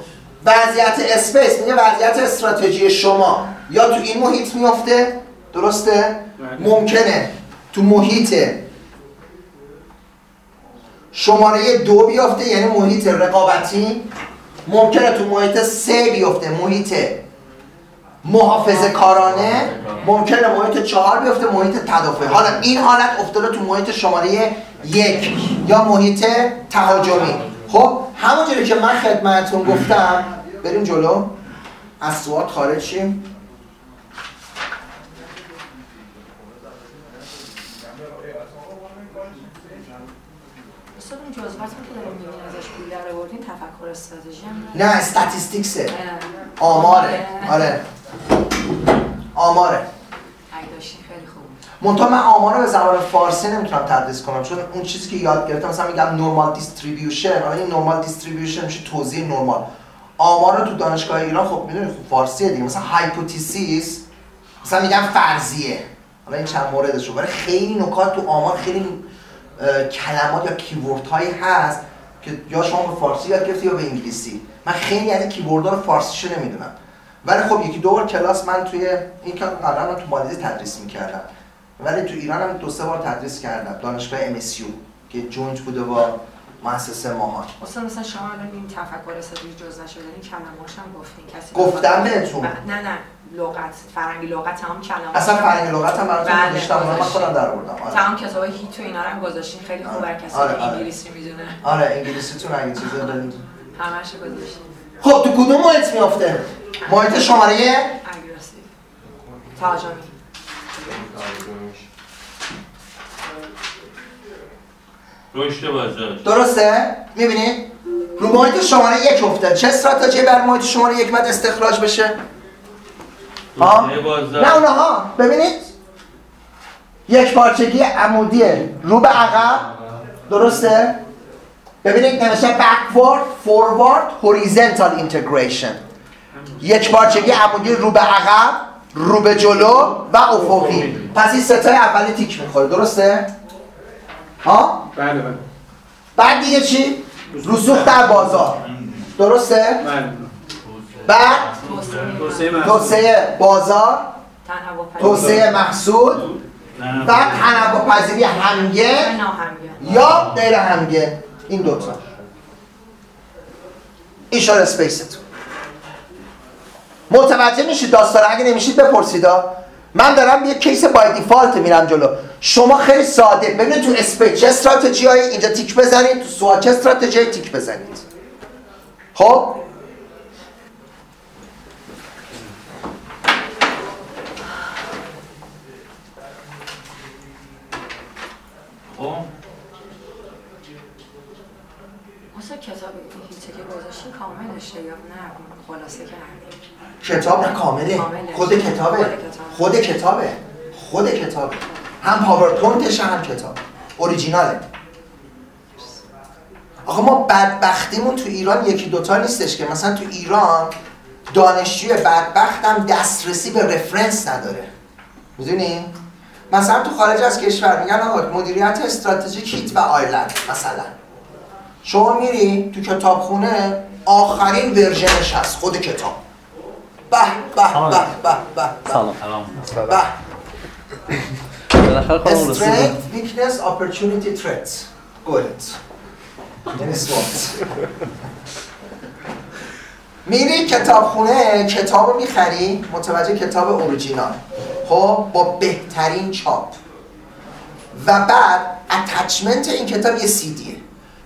Speaker 2: وضعیت SPACE میگه وضعیت استراتژی شما. یا تو این محیط میفته درسته؟
Speaker 4: بله.
Speaker 2: ممکنه. تو محیط شماره دو بیفته یعنی محیط رقابتی. ممکنه تو محیط سه بیفته محیط محافظه کارانه ممکنه محیط چهار بیفته محیط تدافع. حالا این حالت افتاده تو محیط شماره یک یا محیط تهاجمی. خب همونجوری که من خدمتتون گفتم بریم جلو. از سوات خارج شیم
Speaker 1: استاد اون جزوه‌ای که داریم می‌بینیم ازش پول در آوردین تفکر استراتژی هم
Speaker 2: نه استاتیستیکسه
Speaker 1: اه.
Speaker 2: آماره. آره. آماره.
Speaker 1: خیلی خوب.
Speaker 2: منتها من آمار به زبان فارسی نمی‌تونم تدریس کنم چون اون چیزی که یاد گرفتم مثلا میگم normal distribution حالا این normal distribution میشه توزیع نورمال آمار رو تو دانشگاه ایران خب می‌دونید خب فارسیه دیگه. مثلا hypothesis مثلا میگم فرضیه. حالا این چند موردش رو ولی خیلی نکات تو آمار خیلی کلمات یا keyword هایی هست که یا شما به فارسی یاد گرفتی یا به انگلیسی. من خیلی از این keyword رو فارسیشو نمی‌دونم. ولی خب یکی دو بار کلاس من توی این که قبلا من تو مالزی تدریس می‌کردم. ولی تو ایران هم دو سه بار تدریس کردم. دانشگاه MSU که joint بوده با مؤسسه ماهان
Speaker 1: استاد مثلا شما الان این تفکر استراتژی جز نشده این کلمه‌هاش هم گفتین کسی
Speaker 2: گفتم بهتون.
Speaker 1: نه نه. لغت فرنگی لغت تمام کلمات
Speaker 2: اصلا فرنگی لغت هم براتون
Speaker 1: بله،
Speaker 2: نوشتم من. خودم در آوردم. آره.
Speaker 1: تمام کتاب هیت و اینا رو هم گذاشتین. خیلی خوب برای کسی
Speaker 2: آره،
Speaker 1: که
Speaker 2: آره.
Speaker 1: انگلیسی می‌دونه.
Speaker 2: آره انگلیسیتون اگه چیزی دارید.
Speaker 1: همش گذاشتین.
Speaker 2: خب تو کدوم محیط میافته؟ محیط شماره
Speaker 1: اگرسیو تهاجمی
Speaker 5: رشد بازار
Speaker 2: درسته؟ می‌بینید رو محیط شماره یک افته چه استراتژی بر محیط شماره یک باید استخراج بشه؟ ها؟ نه اونها ببینید. یک پارچگی عمودی. رو به عقب. درسته؟ ببینید نوشته backward forward horizontal integration. یک پارچگی عمودی رو به عقب رو به جلو و افقی. پس این ستای اولی تیک می‌خوره. درسته؟ ها؟
Speaker 4: بله بله.
Speaker 2: بعد دیگه چی؟ رسوخ در بازار. درسته؟
Speaker 4: بله.
Speaker 2: بعد
Speaker 4: توسعه
Speaker 2: بازار توسعه محصول بعد تنوع پذیری
Speaker 1: همگن
Speaker 2: یا غیر همگن؟ این دوتا ایشار SPACE تون. متوجه میشید داستان؟ اگه نمیشید بپرسید ها. من دارم یه case by default میرم جلو. شما خیلی ساده. ببینید تو SPACE چه استراتژی های اینجا تیک بزنید تو سوال چه استراتژی تیک بزنید. خب؟
Speaker 5: خب
Speaker 1: واسه کتاب هیچه که گذاشتی کامل داشته یا نه خلاصه کردی
Speaker 2: کتاب کامله
Speaker 1: کامله.
Speaker 2: خود کتابه
Speaker 1: خود کتاب.
Speaker 2: خود کتابه خود کتابه هم پاورپوینتش هم کتاب اوریجیناله آخه ما بدبختیمون تو ایران یکی دوتا نیستش که مثلا تو ایران دانشجوی بدبخت هم دسترسی به رفرنس نداره می‌دونی؟ مثلا تو خارج از کشور میگن آقا مدیریت استراتژیک هیت و آیلند مثلا. شما میری تو کتابخونه آخرین ورژنش هست خود کتاب. به به به به به به.
Speaker 7: سلام.
Speaker 5: سلام.
Speaker 2: به. Strength, weakness, opportunity, threats. Good. یعنی SWOT. میری کتابخونه کتاب می‌خری؟ متوجه کتاب اوریجینال خب با بهترین چاپ. و بعد attachment این کتاب یه سی دیه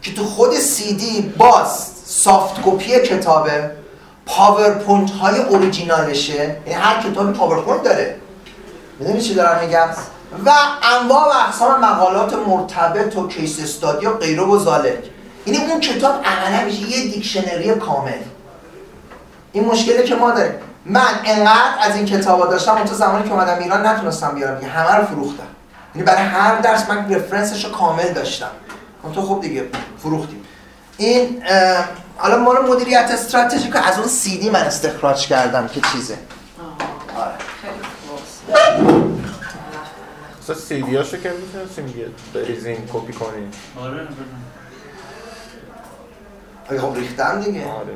Speaker 2: که تو خود سی دی باز soft copy کتابه پاورپوینت های اوریجینالشه یعنی هر کتابی پاورپوینت داره. می‌دونی چی دارم میگم؟ و انواع و اقسام مقالات مرتبط و کیس استادی و غیره و ذالک. یعنی اون کتاب عملا میشه یه دیکشنری کامل. این مشکلی که ما داریم. من انقدر از این کتابا داشتم اون تو زمانی که اومدم ایران نتونستم بیارم. دیگه همه رو فروختم. یعنی برای هر درس من رفرنسش رو کامل داشتم. اون تو خب دیگه فروختیم این حالا مال مدیریت استراتژیک رو از اون سی دی من استخراج کردم که چیزه. آره.
Speaker 1: خیلی خوب.
Speaker 6: مثلا سیدیاشو که می‌تونستیم یه بریزین کپی کنیم.
Speaker 5: آره.
Speaker 2: آره، خب ریختم دیگه.
Speaker 6: آره.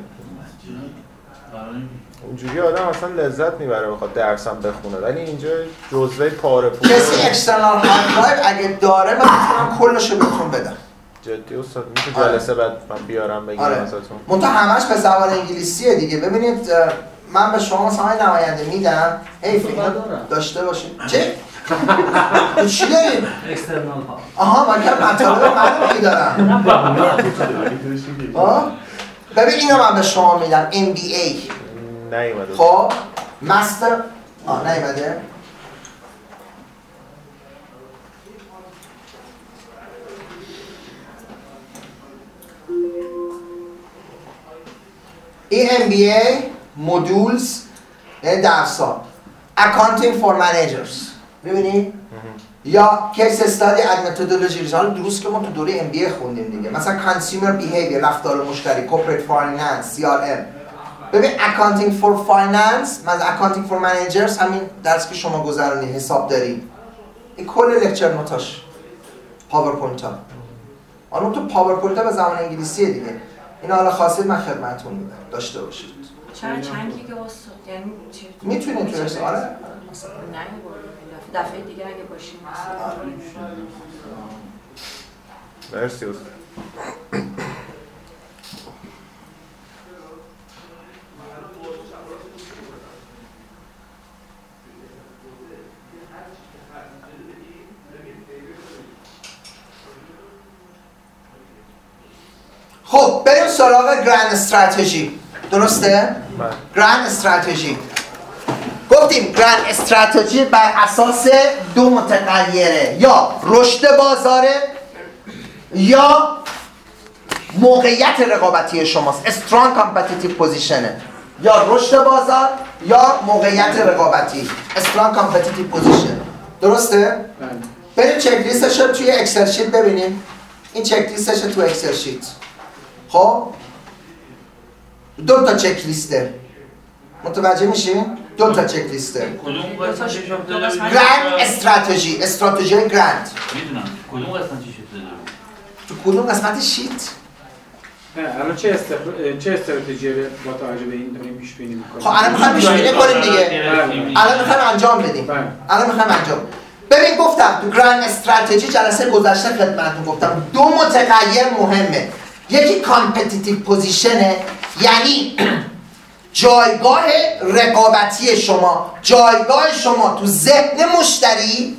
Speaker 6: اونجوری آدم اصلا لذت می‌بره بخواد درسم بخونه. ولی اینجا جزوه پاره پوره
Speaker 2: کسی external hard drive اگه داره من می‌تونم کلشو بهتون بدم.
Speaker 6: جدی استاد میشه
Speaker 2: آره.
Speaker 6: جلسه بعد من بیارم بگیرم
Speaker 2: آره.
Speaker 6: ازتون
Speaker 2: منتها همش به زبان انگلیسیه دیگه. ببینید من به شما مثلا نماینده میدم. حیف اینا داشته باشید چه؟ تو چی داری؟
Speaker 7: اکسترنال ها
Speaker 2: آها من که مطالب من میدارم. آه؟ ببین اینو من به شما میدم MBA
Speaker 6: نیومده.
Speaker 2: خب مستر آه نیومده. این MBA modules یعنی درسا Accounting for Managers. ببینید یا case study از متدولوژی حالا دروس که ما تو دوره MBA خوندیم دیگه. مثلا consumer behavior رفتار مشتری corporate finance CRM ببین accounting for finance من accounting for managers همین درس که شما گذرونی حسابداری. این کل lecture note اش. پاورپوینت ها. حالا تو پاورپوینت ها به زبان انگلیسیه دیگه. این حالا خواستید من خدمتتون میدم داشته باشید.
Speaker 1: چند گیگ واسه یعنی
Speaker 2: می‌تونید تو آره.
Speaker 1: نه دفعه دیگه اگه باشیم
Speaker 6: مرسی استاد
Speaker 2: خب بریم سراغ گرند استراتژی درسته؟
Speaker 6: بله.
Speaker 2: گرند استراتژی گفتیم گرند استراتژی بر اساس دو متغیره. یا رشد بازاره یا موقعیت رقابتی شماست. Strong competitive position یا رشد بازار یا موقعیت رقابتی. Strong competitive position. درسته؟ بریم چک لیستش رو توی اکسل شیت ببینیم. این چک لیستش تو اکسل شیت خب؟ دو تا چک لیسته متوجه میشین؟ دو تا چک لیسته.
Speaker 5: کدوم
Speaker 1: قسمت.
Speaker 2: گرند استراتژی استراتژی گرند.
Speaker 5: می‌دونم. کدوم قسمتش
Speaker 2: تو کدوم قسمت شیت؟
Speaker 4: نه الان چه استخ... چه استراتژی رو با توجه به این داریم پیش بینی می‌کنیم؟
Speaker 2: خب الان می‌خوایم پیش بینی کنیم دیگه.
Speaker 5: گرفتیم.
Speaker 2: الان می‌خوایم انجام بدیم.
Speaker 4: بله.
Speaker 2: الان می‌خوایم انجام. ببین گفتم تو grand strategy جلسه گذشته خدمتتون گفتم. دو متغیر مهمه. یکی competitive position ه یعنی جایگاه رقابتی شما جایگاه شما تو ذهن مشتری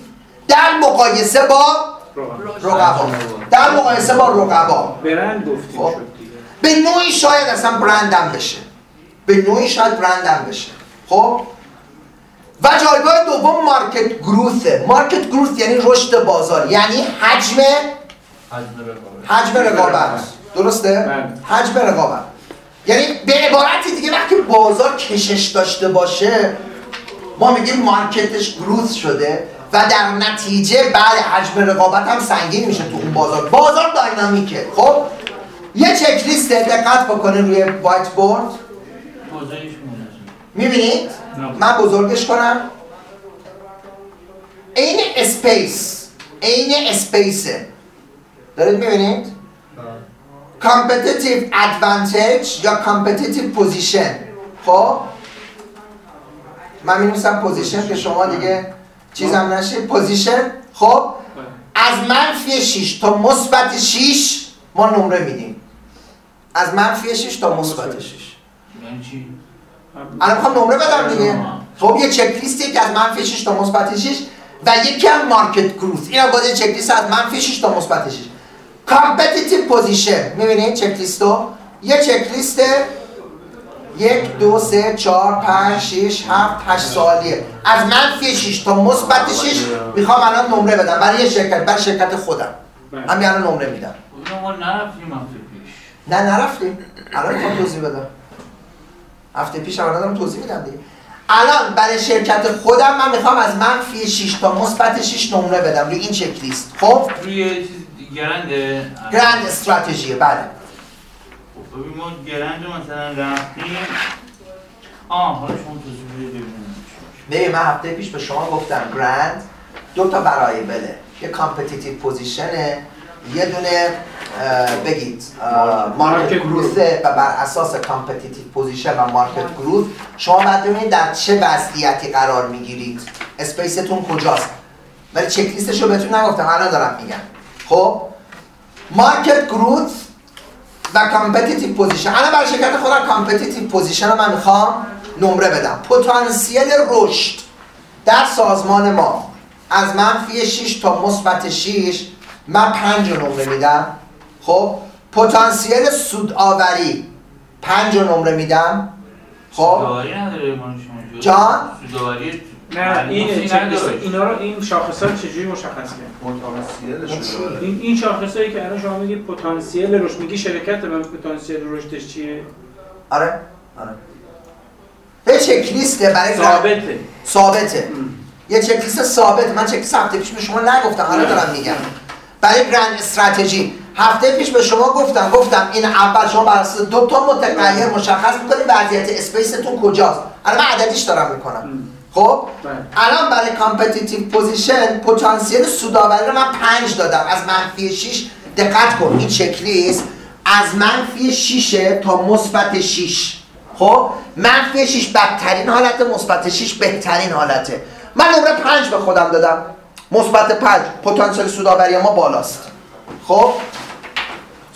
Speaker 2: در مقایسه با. رقبا. در مقایسه با رقبا.
Speaker 4: برند گفتیم
Speaker 2: خب.
Speaker 4: شد دیگه.
Speaker 2: به نوعی شاید اصلا برندم بشه. به نوعی شاید برندم بشه. خب. و جایگاه دوم مارکت گروثه مارکت گروث یعنی رشد بازار. یعنی حجم
Speaker 3: حجم رقابت.
Speaker 2: حجم رقابت. درسته؟
Speaker 4: بله.
Speaker 2: حجم رقابت. یعنی به عبارتی دیگه وقتی بازار کشش داشته باشه ما میگیم مارکتش گروث شده و در نتیجه بعد حجم رقابت هم سنگین میشه تو اون بازار. بازار داینامیکه خب؟ یه چک لیست دقت بکنه روی وایت بورد. می‌بینید. من بزرگش کنم. عین SPACE عین SPACE ه. دارید می‌بینید؟ Competitive advantage یا competitive position. خب؟ من می‌نویسم position که شما دیگه چیزم نشه. position خب؟ از منفی 6 تا مثبت 6 ما نمره میدیم. از منفی 6 تا مثبت 6
Speaker 5: یعنی چی؟
Speaker 2: الان می‌خوام نمره بدم دیگه. خب یه چک لیستی که از منفی 6 تا مثبت 6 و یکی هم market growth اینا باز یه چک لیست از منفی 6 تا مثبت 6 competitive position می‌بینید چک لیستو یه چک لیست یک دو سه چهار پنج شیش هفت هشت سواله از منفی 6 تا مثبت 6 می‌خوام الان نمره بدم. برای یه شرکت برای شرکت خودم.
Speaker 4: بله.
Speaker 2: همین الان نمره میدم.
Speaker 5: اونو ما نرفتیم هفته پیش.
Speaker 2: نه نرفتیم. الان می‌خوام توضیح بدم. هفته پیش هم الان دارم توضیح میدم دیگه. الان برای شرکت خودم من می‌خوام از منفی 6 تا مثبت 6 نمره بدم. روی این چک لیست خب؟
Speaker 5: روی چیز گرنده
Speaker 2: گرند استراتژیه بله.
Speaker 5: خب ببین ما گرند رو مثلا رفتیم. آه حالا شما توضیح بدید
Speaker 2: ببین من هفته پیش به شما گفتم grand دو تا variable ه یه competitive position ه یه دونه بگید market
Speaker 4: growth
Speaker 2: ه و بر اساس competitive position و market growth شما باید ببینید در چه وضعیتی قرار می‌گیرید. SPACE تون کجاست؟ ولی چک لیستش رو بهتون نگفتم الان دارم میگم. خب؟ market growth و competitive position الان برای شرکت خودم competitive position رو من می‌خوام نمره بدم. پتانسیل رشد در سازمان ما از منفی 6 تا مثبت 6 من 5 رو نمره میدم. خب؟ پتانسیل سودآوری 5 رو نمره میدم. خب؟ جان؟
Speaker 4: نه این. اینا رو این شاخص ها رو چجوری مشخص کرد؟
Speaker 3: پتانسیلش داره
Speaker 4: این این شاخصایی که الان شما میگی پتانسیل رشد. میگی شرکت من پتانسیل رشدش چیه؟
Speaker 2: آره آره. یه چک لیسته برای
Speaker 4: ثابته.
Speaker 2: ثابته.
Speaker 4: ام.
Speaker 2: یه چک لیست ثابت. من چک لیست هفته پیش به شما نگفتم. حالا دارم میگم. برای grand strategy هفته پیش به شما گفتم گفتم این اول شما بر اساس دو تا متغیر مشخص می‌کنید وضعیت SPACE تون کجاست. الان من عددیش دارم می‌کنم.
Speaker 4: ام.
Speaker 2: خب
Speaker 4: بله.
Speaker 2: الان برای competitive position پتانسیل سودآوری رو من 5 دادم. از منفی 6 دقت کن این چک لیست از منفی 6 تا مثبت 6 خب منفی 6 بدترین حالت مثبت 6 بهترین حالته. من نمره 5 به خودم دادم. مثبت 5 پتانسیل سودآوری ما بالاست. خب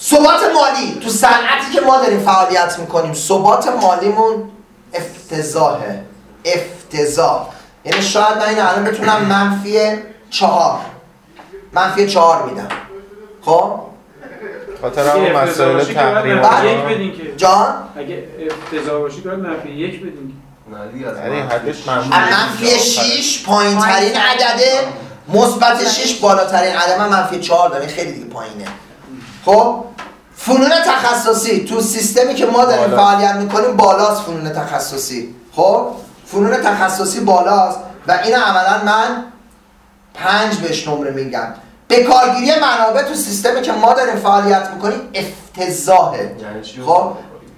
Speaker 2: ثبات مالی. تو صنعتی که ما داریم فعالیت می‌کنیم ثبات مالیمون افتضاحه. افتضاح. یعنی شاید من این الان بتونم منفی چهار. منفی چهار میدم. خب؟
Speaker 6: خاطر همون مسائل
Speaker 4: که
Speaker 6: تحریم.
Speaker 2: جان؟
Speaker 4: اگه افتضاح باشی باید منفی یک بدین
Speaker 3: نه دیگه از
Speaker 6: یعنی
Speaker 3: منفی
Speaker 6: حدش
Speaker 3: شیش.
Speaker 6: منفی
Speaker 2: از منفی 6 پایین ترین عدده مثبت 6 بالاترین عدد. من منفی 4 داره خیلی دیگه پایینه. خب؟ فنون تخصصی تو سیستمی که ما داریم. فعالیت می‌کنیم بالاست فنون تخصصی. خب؟ فنون تخصصی بالاست و این عملا من پنج بهش نمره میگم. به کارگیری منابع تو سیستمی که ما داریم فعالیت می‌کنیم افتضاحه.
Speaker 3: یعنی
Speaker 2: خب؟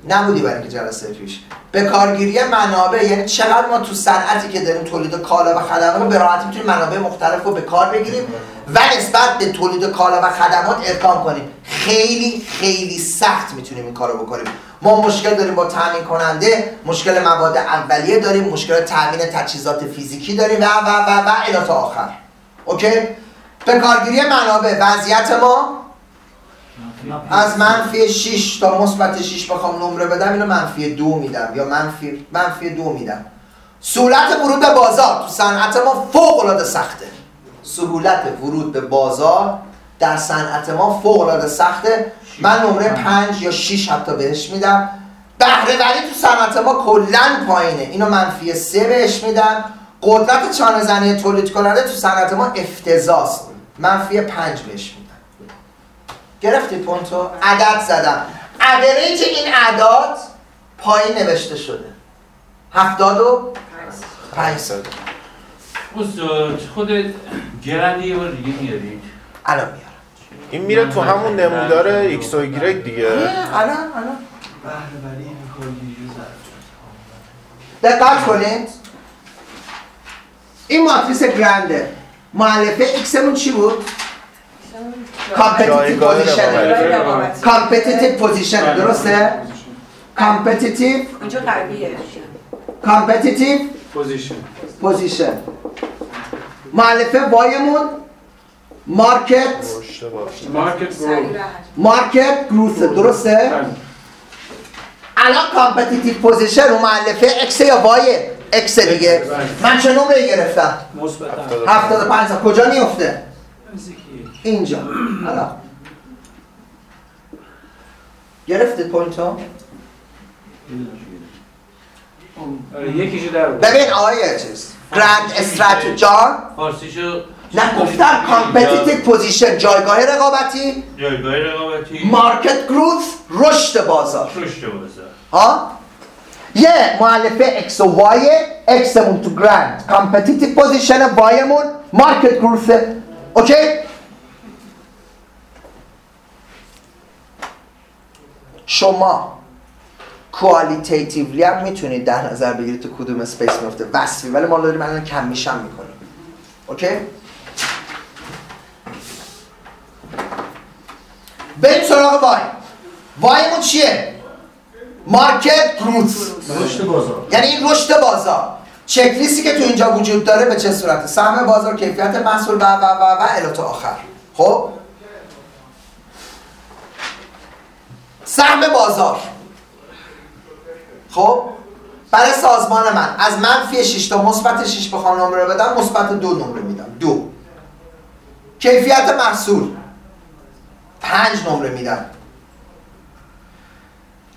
Speaker 2: نبودی برای اینکه جلسه پیش. به کارگیری منابع یعنی چقدر ما تو صنعتی که داریم تولید کالا و خدمات به راحتی می‌تونیم منابع مختلف رو به کار بگیریم و نسبت به تولید کالا و خدمات اقدام کنیم. خیلی خیلی سخت می‌تونیم این کارو بکنیم. ما مشکل داریم با تامین کننده مشکل مواد اولیه داریم مشکل تامین تجهیزات فیزیکی داریم و و و و الی آخر. اوکی؟ به کارگیری منابع وضعیت ما از منفی 6 تا مثبت 6 بخوام نمره بدم اینو منفی دو میدم یا منفی منفی دو میدم. سهولت ورود به بازار. تو صنعت ما فوق العاده سخته. سهولت ورود به بازار در صنعت ما فوق العاده سخته. من نمره 5 یا 6 حتی بهش میدم. بهره وری تو صنعت ما کلا پایینه. اینو منفی 3 بهش میدم. قدرت چانه زنی تولید کننده تو صنعت ما افتضاست منفی 5 بهش میدم. گرفتید پونتو؟ عدد زدم. اوریج این اعداد پایین نوشته شده. هفتاد و پنج.
Speaker 5: استاد خود grand ه یه بار دیگه میارید
Speaker 2: الان میارم.
Speaker 6: این میره تو همون نمودار ایکس و ایگرگ دیگه.
Speaker 2: الان الان. دقت کنید. این ماتریس grand ه مولفه ایکسمون چی بود؟ competitive
Speaker 6: position.
Speaker 2: competitive position درسته؟ competitive
Speaker 1: اونجا قویه
Speaker 2: competitive position
Speaker 6: position مولفه
Speaker 4: Y
Speaker 1: مون
Speaker 4: market.
Speaker 1: market
Speaker 2: market growth درسته؟ الان competitive position و مولفه X یا Y X دیگه من چه نمره گرفتم؟
Speaker 4: مثبت
Speaker 6: هفتاد.
Speaker 2: 75 تا. کجا میفته؟ اینجا. حالا. گرفتید point و؟
Speaker 4: آره، یکیشو در.
Speaker 2: ببین آقای چیز grand استراتو جان؟
Speaker 5: فارسیشو
Speaker 2: نه گفتم competitive position جایگاه رقابتی.
Speaker 5: جایگاه رقابتی.
Speaker 2: market growth رشد بازار.
Speaker 5: رشد بازار.
Speaker 2: ها؟ یه معلفه اکس و وای اکسمون تو grand competitive position Y مون market growth ه okay؟ شما qualitatively هم می‌تونید در نظر بگیرید تو کدوم SPACE میفته وصفی. ولی ما داریم الان کمیشم می‌کنیم. okay بریم سراغ Y Y مون چیه? market growth
Speaker 3: رشد بازار.
Speaker 2: یعنی این رشد بازار. چک لیستی که تو اینجا وجود داره به چه صورته سهم بازار کیفیت محصول و و و و الی آخر. خب؟ سهم بازار. خب؟ برای سازمان من. از منفی 6 تا مثبت 6 بخوام نمره بدم مثبت دو نمره میدم. دو. کیفیت محصول. پنج نمره میدم.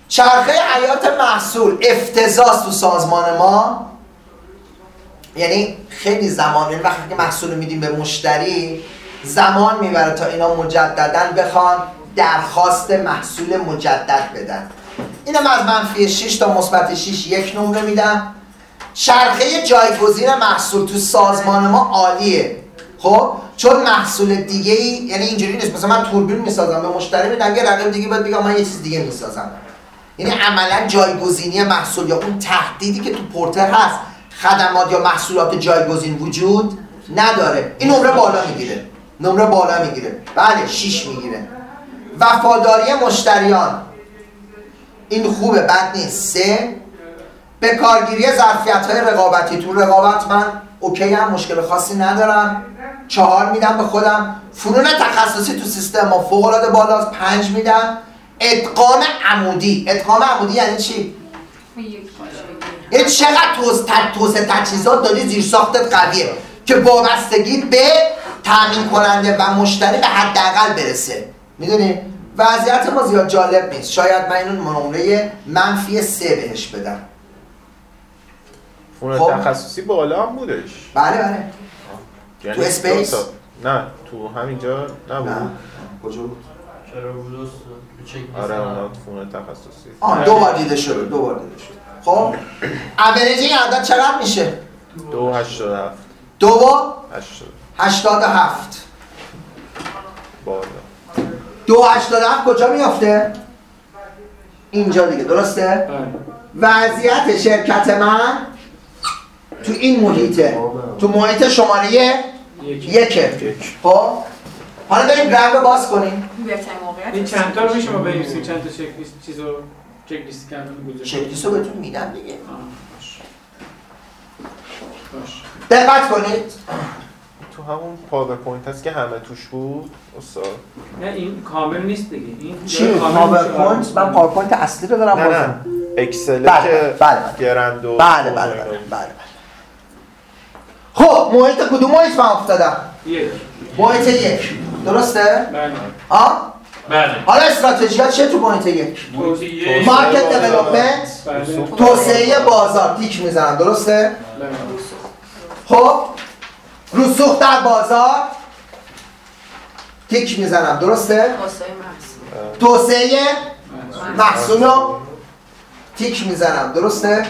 Speaker 2: چرخه حیات محصول. افتضاح تو سازمان ما. یعنی خیلی زمان یعنی وقتی که محصول میدیم به مشتری زمان می‌بره تا اینا مجددا بخوان درخواست محصول مجدد بدن. اینم از منفی 6 تا مثبت 6 یک نمره میدم. چرخه جایگزین محصول تو سازمان ما عالیه. خب؟ چون محصول دیگه ای یعنی اینجوری نیست. مثلا من توربین می‌سازم به مشتری میدم یه رقم دیگه باید بگم من یه چیز دیگه می‌سازم. یعنی عملا جایگزینی محصول یا اون تهدیدی که تو پورتر هست خدمات یا محصولات جایگزین وجود نداره. این نمره بالا می‌گیره. نمره بالا می‌گیره. بله 6 می‌گیره. وفاداری مشتریان. این خوبه بد نیست. سه به کارگیری ظرفیت های رقابتی. تو رقابت من اوکی هم مشکل خاصی ندارم. چهار میدم به خودم. فنون تخصصی تو سیستم ما فوق العاده بالاست. پنج میدم. ادغام عمودی. ادغام عمودی یعنی چی؟ یعنی چقدر توس توسعه تجهیزات داری زیر ساختت قویه که وابستگی به تامین کننده و مشتری به حداقل برسه. می‌دونی؟ وضعیت ما زیاد جالب نیست. شاید من اینو نمره منفی سه بهش بدم.
Speaker 6: فنون
Speaker 2: خب.
Speaker 6: تخصصی بالا هم بودش.
Speaker 2: بله بله.
Speaker 6: یعنی
Speaker 2: تو اسپیس؟
Speaker 6: نه تو همینجا نبود.
Speaker 2: نه. کجا بود؟
Speaker 3: چرا بود؟ استاد؟ به چک
Speaker 6: آره. اونا فنون تخصصی.
Speaker 2: آه دو بار دیده شده دو بار دیده شده. خب اوریج این عدد چقدر میشه؟
Speaker 6: دو هشتاد هفت.
Speaker 2: دو با
Speaker 6: هشتاد.
Speaker 2: هشتاد هفت.
Speaker 6: بالا.
Speaker 2: دو هشتاد کجا میافته؟ اینجا دیگه درسته؟
Speaker 4: بله.
Speaker 2: وضعیت شرکت من تو این محیطه. تو محیط شماره یکه. خب؟ حالا بریم گرف رو باز کنیم.
Speaker 1: این
Speaker 4: چند تا رو میشه ما بنویسیم؟ چند تا چک لیست چیزو چک لیست کردن گذاشتیم
Speaker 2: چکلیست رو بهتون میدم دیگه.
Speaker 4: آه، باش. باش.
Speaker 2: دقت کنید.
Speaker 6: تو همون پاورپوینت هست که همه توش بود؟ استاد.
Speaker 4: نه این کامل نیست دیگه. این
Speaker 2: چی؟ پاورپوینت. من پاورپوینت اصلی رو دارم
Speaker 6: نه نه. اکسل
Speaker 2: بله
Speaker 6: که
Speaker 2: بله بله
Speaker 6: grand و
Speaker 2: بله بله بله بله بله. خب محیط کدوم محیط من افتادم؟
Speaker 4: یک.
Speaker 2: محیط یک. درسته؟
Speaker 4: بله.
Speaker 2: آه
Speaker 5: بله.
Speaker 2: حالا استراتژی چیه تو محیط یک؟
Speaker 5: محیط یک
Speaker 2: مارکت دیولپمنت؟
Speaker 4: بله.
Speaker 2: توسعه بازار. تیک می‌زنم. درسته؟
Speaker 4: بله.
Speaker 2: خب. رسوخ در بازار. تیک می‌زنم درسته؟
Speaker 1: توسعه محصول.
Speaker 2: توسعه. محصول. رو تیک می‌زنم درسته؟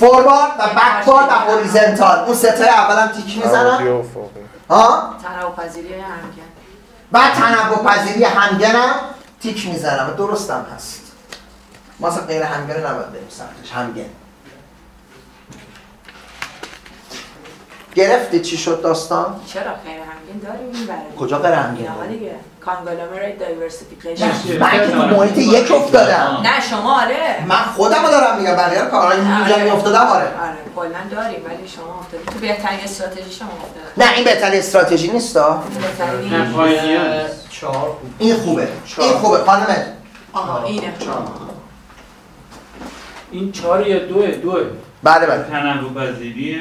Speaker 2: فوروارد و بکوارد و هوریزنتال. اون ستای اولم تیک می‌زنم. ها
Speaker 1: تنوع پذیری همگن.
Speaker 2: بعد تنوع پذیری همگنم تیک می‌زنم. درستم هست. ما اصلا غیر همگن نباید بریم سمتش همگن. گرفتی؟ چی شد داستان؟
Speaker 1: چرا خیر همگن داریم این برای
Speaker 2: کجا غیر همگن
Speaker 1: اینها
Speaker 2: داریم؟
Speaker 1: دیگه. conglomerate diversification.
Speaker 2: من که تو محیط یک افتادم.
Speaker 1: نه شما آره.
Speaker 2: من خودم دارم میگم بقیه رو کارهای اینجا
Speaker 1: آره.
Speaker 2: میافتادم آره.
Speaker 1: آره کلا داریم ولی شما افتادید تو بهترین استراتژی شما افتادید
Speaker 2: نه این بهترین استراتژی نیستا
Speaker 1: بهترین
Speaker 3: چهار
Speaker 2: این خوبه. این خوبه. خانم
Speaker 1: آها اینه.
Speaker 4: این چهار یا دوه؟ دوه.
Speaker 2: بله بله.
Speaker 5: تنوع پذیری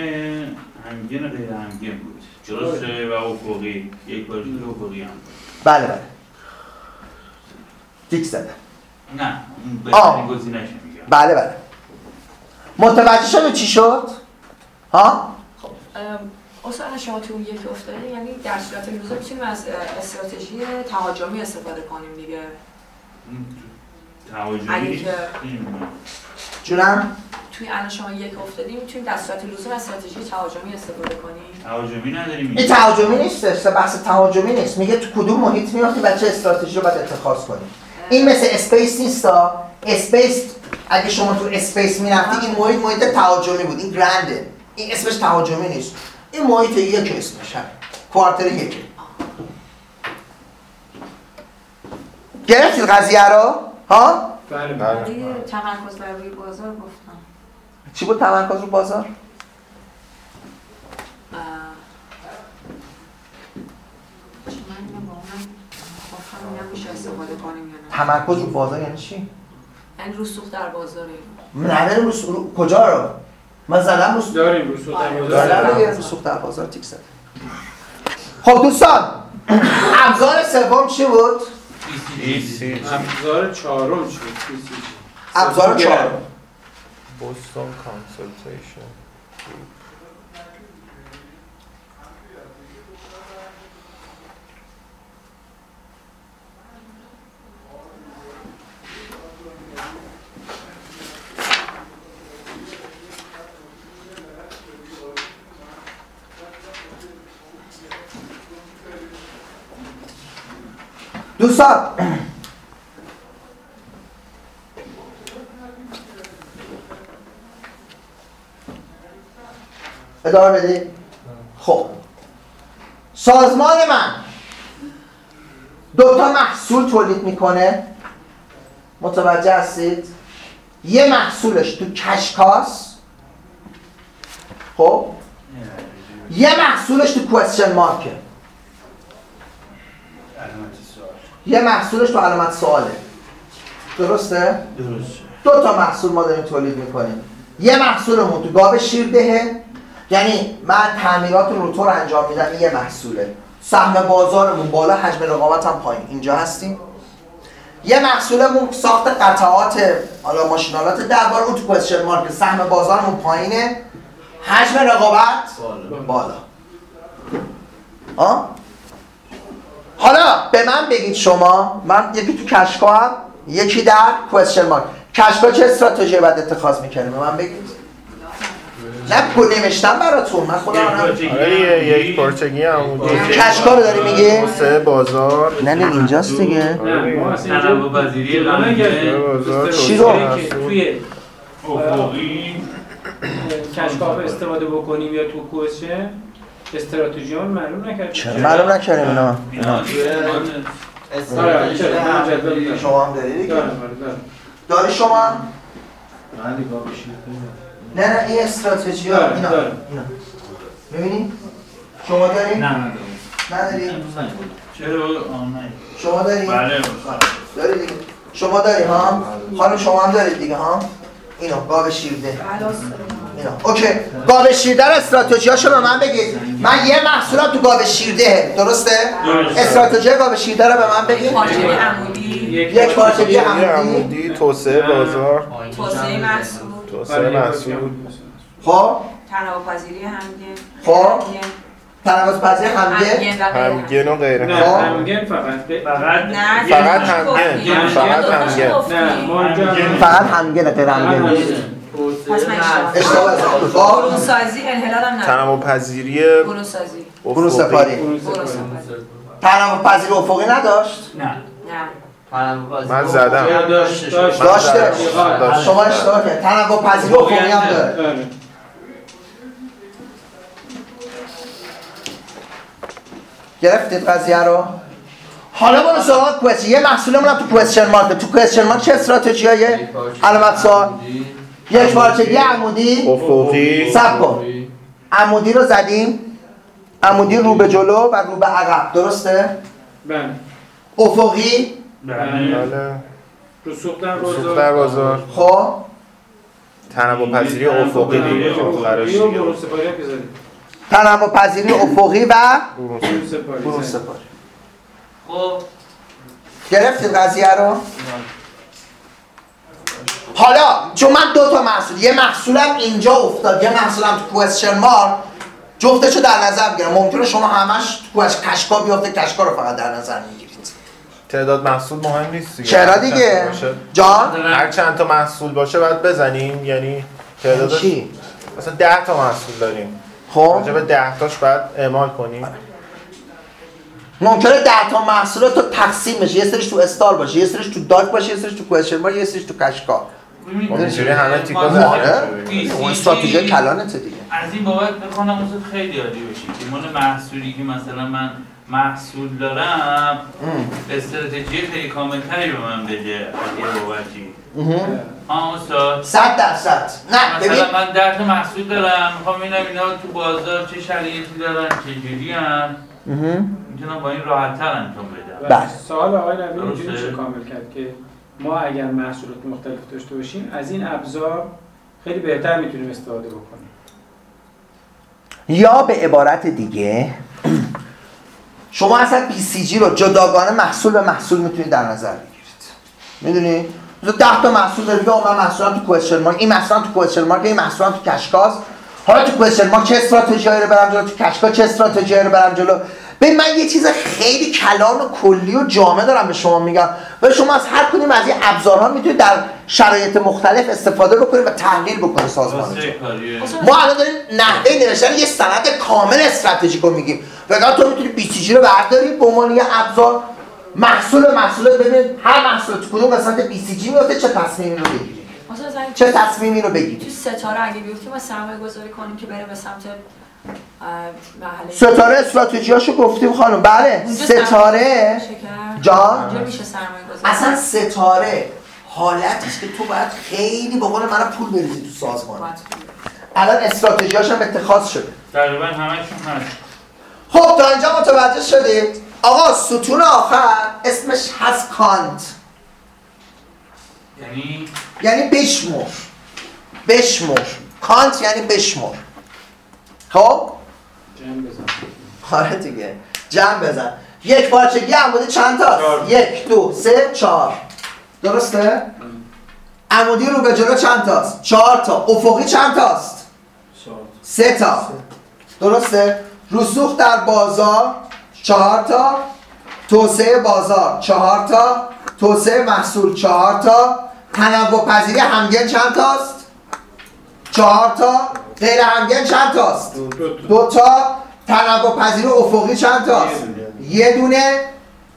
Speaker 5: همگن غیر همگن بود درسته و افقی یک واژه افقی هم بود.
Speaker 2: بله بله تیک زدم
Speaker 5: نه اون گزینه‌ش میگم
Speaker 2: بله بله متوجه شده چی شد؟ ها؟
Speaker 1: ام، اصلا شما تو اون یک افتادید یعنی در صورت لزوم می‌تونیم از استراتژی تهاجمی استفاده کنیم دیگه
Speaker 5: تهاجمی.
Speaker 2: جونم؟
Speaker 1: توی الان شما یک افتادیم می‌تونیم در صورت لزوم از استراتژی تهاجمی استفاده کنیم
Speaker 5: تهاجمی نداریم.
Speaker 2: این تهاجمی نیستش بحث تهاجمی نیست. میگه تو کدوم محیط میافتی و چه استراتژی رو باید اتخاذ کنی. این مثل SPACE نیستا SPACE اگه شما تو SPACE می‌رفتی این محیط محیط تهاجمی بود این grand ه. این اسمش تهاجمی نیست. این محیط یک اسمش هم. quarter یکه گرفتید قضیه رو؟ ها؟
Speaker 4: بله.
Speaker 6: بله.
Speaker 1: تمرکز بر روی بازار گفتم.
Speaker 2: چی بود تمرکز رو بازار؟
Speaker 1: چی
Speaker 2: تمرکز رو بازار یعنی چی؟
Speaker 1: یعنی رسوخ در بازاره
Speaker 2: نداریم رو, رو کجا رو؟ من زدم رو
Speaker 4: داریم.
Speaker 2: دارم دیگه رو سوخت در بازار تیک زده خب دوستان ابزار سوم چی بود؟
Speaker 4: ابزار چهارم شد
Speaker 2: ابزار چهارم
Speaker 6: بوستون کانسلتیشن
Speaker 2: دوستان ادامه بدید خب. سازمان من دو تا محصول تولید می‌کنه. متوجه هستید؟ یه محصولش تو کشکاس. خب. یه محصولش تو کوشن مارکه یه محصولش تو علامت سواله درسته؟
Speaker 5: درست
Speaker 2: دو تا محصول ما داریم تولید می‌کنیم. یه محصولمون تو گاو شیردهه. یعنی من تعمیرات روتور انجام میدم یه محصوله. سهم بازارمون بالا حجم رقابت هم پایین. اینجا هستیم. یه محصولمون ساخت قطعات حالا ماشینالات دربار اون تو کوشن مارکت سهم بازارمون پایینه. حجم رقابت
Speaker 3: بالا.
Speaker 2: آه؟ حالا به من بگید شما. من یکی تو کشکا هم یکی در کوشن مارک کشکا چه استراتژی باید اتخاذ می‌کنیم به من بگید. نه نوشتم براتون من خودم هم
Speaker 6: آره دیگه، یک پارچگی عمودی
Speaker 2: کشکا رو داری میگی؟
Speaker 6: سه بازار.
Speaker 2: نه نه اینجاست دیگه.
Speaker 4: نه
Speaker 5: تنوع پذیری.
Speaker 6: بازار
Speaker 2: چی رو؟
Speaker 4: توی
Speaker 5: افقی
Speaker 4: کشکاف استفاده بکنیم یا تو کوشن استراتژی ها معلوم نکردیم
Speaker 2: چرا؟ معلوم نکردیم اینا.
Speaker 4: آره،.
Speaker 2: شما هم داری دیگه؟
Speaker 4: آره،.
Speaker 2: داری شما؟ هم؟
Speaker 3: من نگاه بشید
Speaker 2: نه نه این استراتژی ها اینا
Speaker 4: دارم.
Speaker 2: اینا می‌بینی؟ شما داری؟
Speaker 5: نه ندارم
Speaker 2: نداری؟
Speaker 5: چرا
Speaker 2: شما داری؟
Speaker 5: بله
Speaker 2: داری دیگه شما داری ها؟ خانم شما هم دارید دیگه ها؟ اینو گاو شیرده اینا اوکی گاو شیرده رو استراتژیاشو به من بگید من یه محصولم تو گاو شیرده درسته؟
Speaker 5: درسته.
Speaker 2: استراتژی گاو شیرده رو به من بگید
Speaker 1: پارچه عمودی
Speaker 2: یک پارچگی عمودی
Speaker 6: توسعه بازار
Speaker 1: توسعه محصول
Speaker 6: توسعه محصول.
Speaker 2: خب؟
Speaker 1: تنوع پذیری همگن
Speaker 2: خب. تنوع پذیر همگه
Speaker 1: همگن و غیره.
Speaker 6: همگن و غیره.
Speaker 4: نه
Speaker 2: خب.
Speaker 4: همگن فقط
Speaker 5: فقط
Speaker 1: نه
Speaker 6: فقط همگن. فقط همگن.
Speaker 5: همگن.
Speaker 2: فقط همگه غیر
Speaker 1: من اشتباه
Speaker 2: خب؟
Speaker 1: سازی انحلال هم نه
Speaker 6: تنوع پذیری
Speaker 1: برون سازی
Speaker 2: برون
Speaker 1: سازی
Speaker 2: تنوع پذیر افقی نداشت؟
Speaker 5: نه.
Speaker 1: نه.
Speaker 6: من زدم.
Speaker 4: داشت داشت
Speaker 2: داشته
Speaker 6: داشت.
Speaker 2: شما اشتباه کرد. تنوع پذیر افقی هم داره. گرفتید قضیه رو؟ حالا برو سراغ کوئسچن یه محصولمون هم تو کوئسچن مارک تو کوئسچن مارک چه استراتژیای علامت سوال؟ یک پارچگی عمودی.
Speaker 6: افقی.
Speaker 2: سب کن. عمودی رو زدیم. عمودی رو به جلو و رو به عقب. درسته؟
Speaker 4: بله.
Speaker 2: افقی.
Speaker 5: بله.
Speaker 6: بله.
Speaker 4: رسوخ در بازار.
Speaker 6: در بازار.
Speaker 2: خب.
Speaker 6: تنوع پذیری افقی دیگه آخرش
Speaker 4: یا
Speaker 6: دیگه.
Speaker 2: تنوع پذیری افقی و
Speaker 6: برون
Speaker 4: سپاری
Speaker 5: خب.
Speaker 2: گرفتید قضیه رو؟ حالا چون من دو تا محصول یه محصولم اینجا افتاد یه محصولم تو کوئسچن مارک جفتشو در نظر بگیرم. ممکنه شما همش تو کوئس- کشکا بیفته کشکا رو فقط در نظر می‌گیرید.
Speaker 6: تعداد محصول مهم نیست دیگه.
Speaker 2: چرا دیگه؟
Speaker 6: باشه.
Speaker 2: جان؟
Speaker 6: هر چند تا محصول باشه باید بزنیم یعنی تعدادش
Speaker 2: چی؟
Speaker 6: مثلا 10 تا محصول داریم.
Speaker 2: خب؟
Speaker 6: راجع به 10 تاش باید اعمال کنیم.
Speaker 2: ممکنه ده تا محصول تو تقسیم بشه. یه سریش تو استار باشه یه سریش تو داک باشه یه سریش تو کوئسچن مارک یه سریش تو کشکا.
Speaker 6: اینجوری همه تیکا زدیم.
Speaker 2: آره. اون استراتژی کلانته دیگه.
Speaker 5: از این بابت بخوام اون خیلی عالی بشی که مال محصولی که مثلا من محصول دارم استراتژی خیلی کاملتری به من بده یه بابتی. آه استاد.
Speaker 2: صد درصد. نه ببین.
Speaker 5: مثلا من تا محصول دارم می‌خوام ببینم اینا تو بازار چه شرایطی دارن چه جوری می‌تونم با این راحت تر انجام بدم.
Speaker 2: بله.
Speaker 4: و سوال آقای نبی اینجوری. میشه کامل کرد که ما اگر محصولات مختلف داشته باشیم از این ابزار خیلی بهتر می‌تونیم استفاده بکنیم.
Speaker 2: یا به عبارت دیگه شما اصلا BCG رو جداگانه محصول به محصول می‌تونید در نظر بگیرید. می‌دونی؟ مثلا 10 تا محصول دارید یا من محصولم تو کوئسچن مارک این محصولم تو کوئسچن مارک این محصولم تو کشکاست حالا تو کوئسچن مارک چه استراتژیایی رو برم جلو؟ تو کشکا چه استراتژیایی رو برم جلو؟ ببین من یه چیز خیلی کلان و کلی و جامع دارم به شما میگم. و شما از هر کدوم از این ابزارها می‌تونید در شرایط مختلف استفاده بکنید و تحلیل بکنید
Speaker 5: کاریه.
Speaker 2: ما الان داریم نحوه نوشتن یه سند کامل استراتژیک رو میگیم. وگرنه تو می‌تونی بی سی جی رو برداری به عنوان یه ابزار محصول به محصول ببین هر محصول تو کدوم قسمت بی سی جی میفته چه تصمیمی رو بگیری؟ چه تصمیمی رو
Speaker 1: تو
Speaker 2: بگیری
Speaker 1: ستاره اگه بیفتیم ما سرمایه گذاری کنیم که بره به سمت
Speaker 2: ستاره استراتژیاشو گفتیم خانم. بله ستاره. جان.
Speaker 1: گذاری
Speaker 2: اصلا ستاره حالتی است که تو باید خیلی به قول من پول بریزی تو سازمان. الان استراتژیاش هم اتخاذ شده.
Speaker 5: تقریبا همشون هست
Speaker 2: خب تا اینجا متوجه شدید. آقا ستون آخر اسمش هست کانت.
Speaker 5: یعنی؟
Speaker 2: یعنی بشمر. بشمر. کانت یعنی بشمر. خب؟
Speaker 4: جمع بزن.
Speaker 2: آره دیگه. جمع بزن. یک پارچگی عمودی چند
Speaker 5: چهار.
Speaker 2: یک دو سه چهار. درسته؟ عمودی رو به جلو چند تاست؟ چهار تا. افقی چند تاست؟ سه تا. درسته؟ رسوخ در بازار چهار تا. توسعه بازار چهار تا. توسعه محصول چهار تا. تنوع پذیری همگن چند تاست؟ چهار تا. غیر همگن چند تاست؟
Speaker 4: دو تا.
Speaker 2: تنوع پذیر افقی چند تاست؟ یه دونه.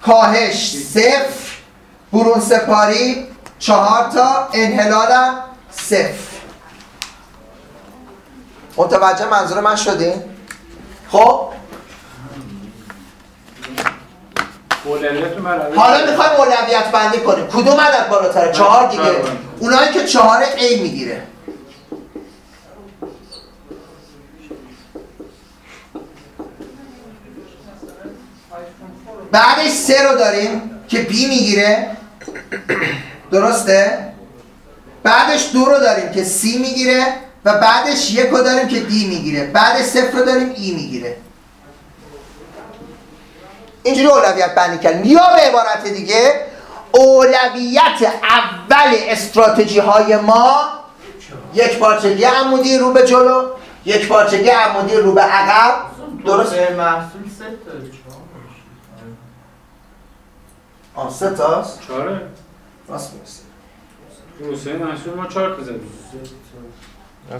Speaker 2: کاهش صفر. برون سپاری چهار تا. انحلالم صفر. متوجه منظور من شدین؟ خب؟ حالا می‌خوایم اولویت بندی کنیم. کدوم عدد بالاتره؟ چهار دیگه. اونایی که چهار A می‌گیره. بعدش سه رو داریم که B می‌گیره. درسته؟ بعدش دو رو داریم که C می‌گیره و بعدش یک رو داریم که D می‌گیره. بعدش صفر رو داریم E می‌گیره. اینجوری اولویت بندی کردیم یا به عبارت دیگه اولویت اول استراتژی های ما یک پارچگی عمودی رو به جلو یک پارچگی عمودی رو به عقب. درست؟
Speaker 5: محصول سه تا
Speaker 2: آه سه تاست؟
Speaker 4: چهاره
Speaker 2: راست می‌رسی
Speaker 4: روسیه محصول ما چهار تا زدیم.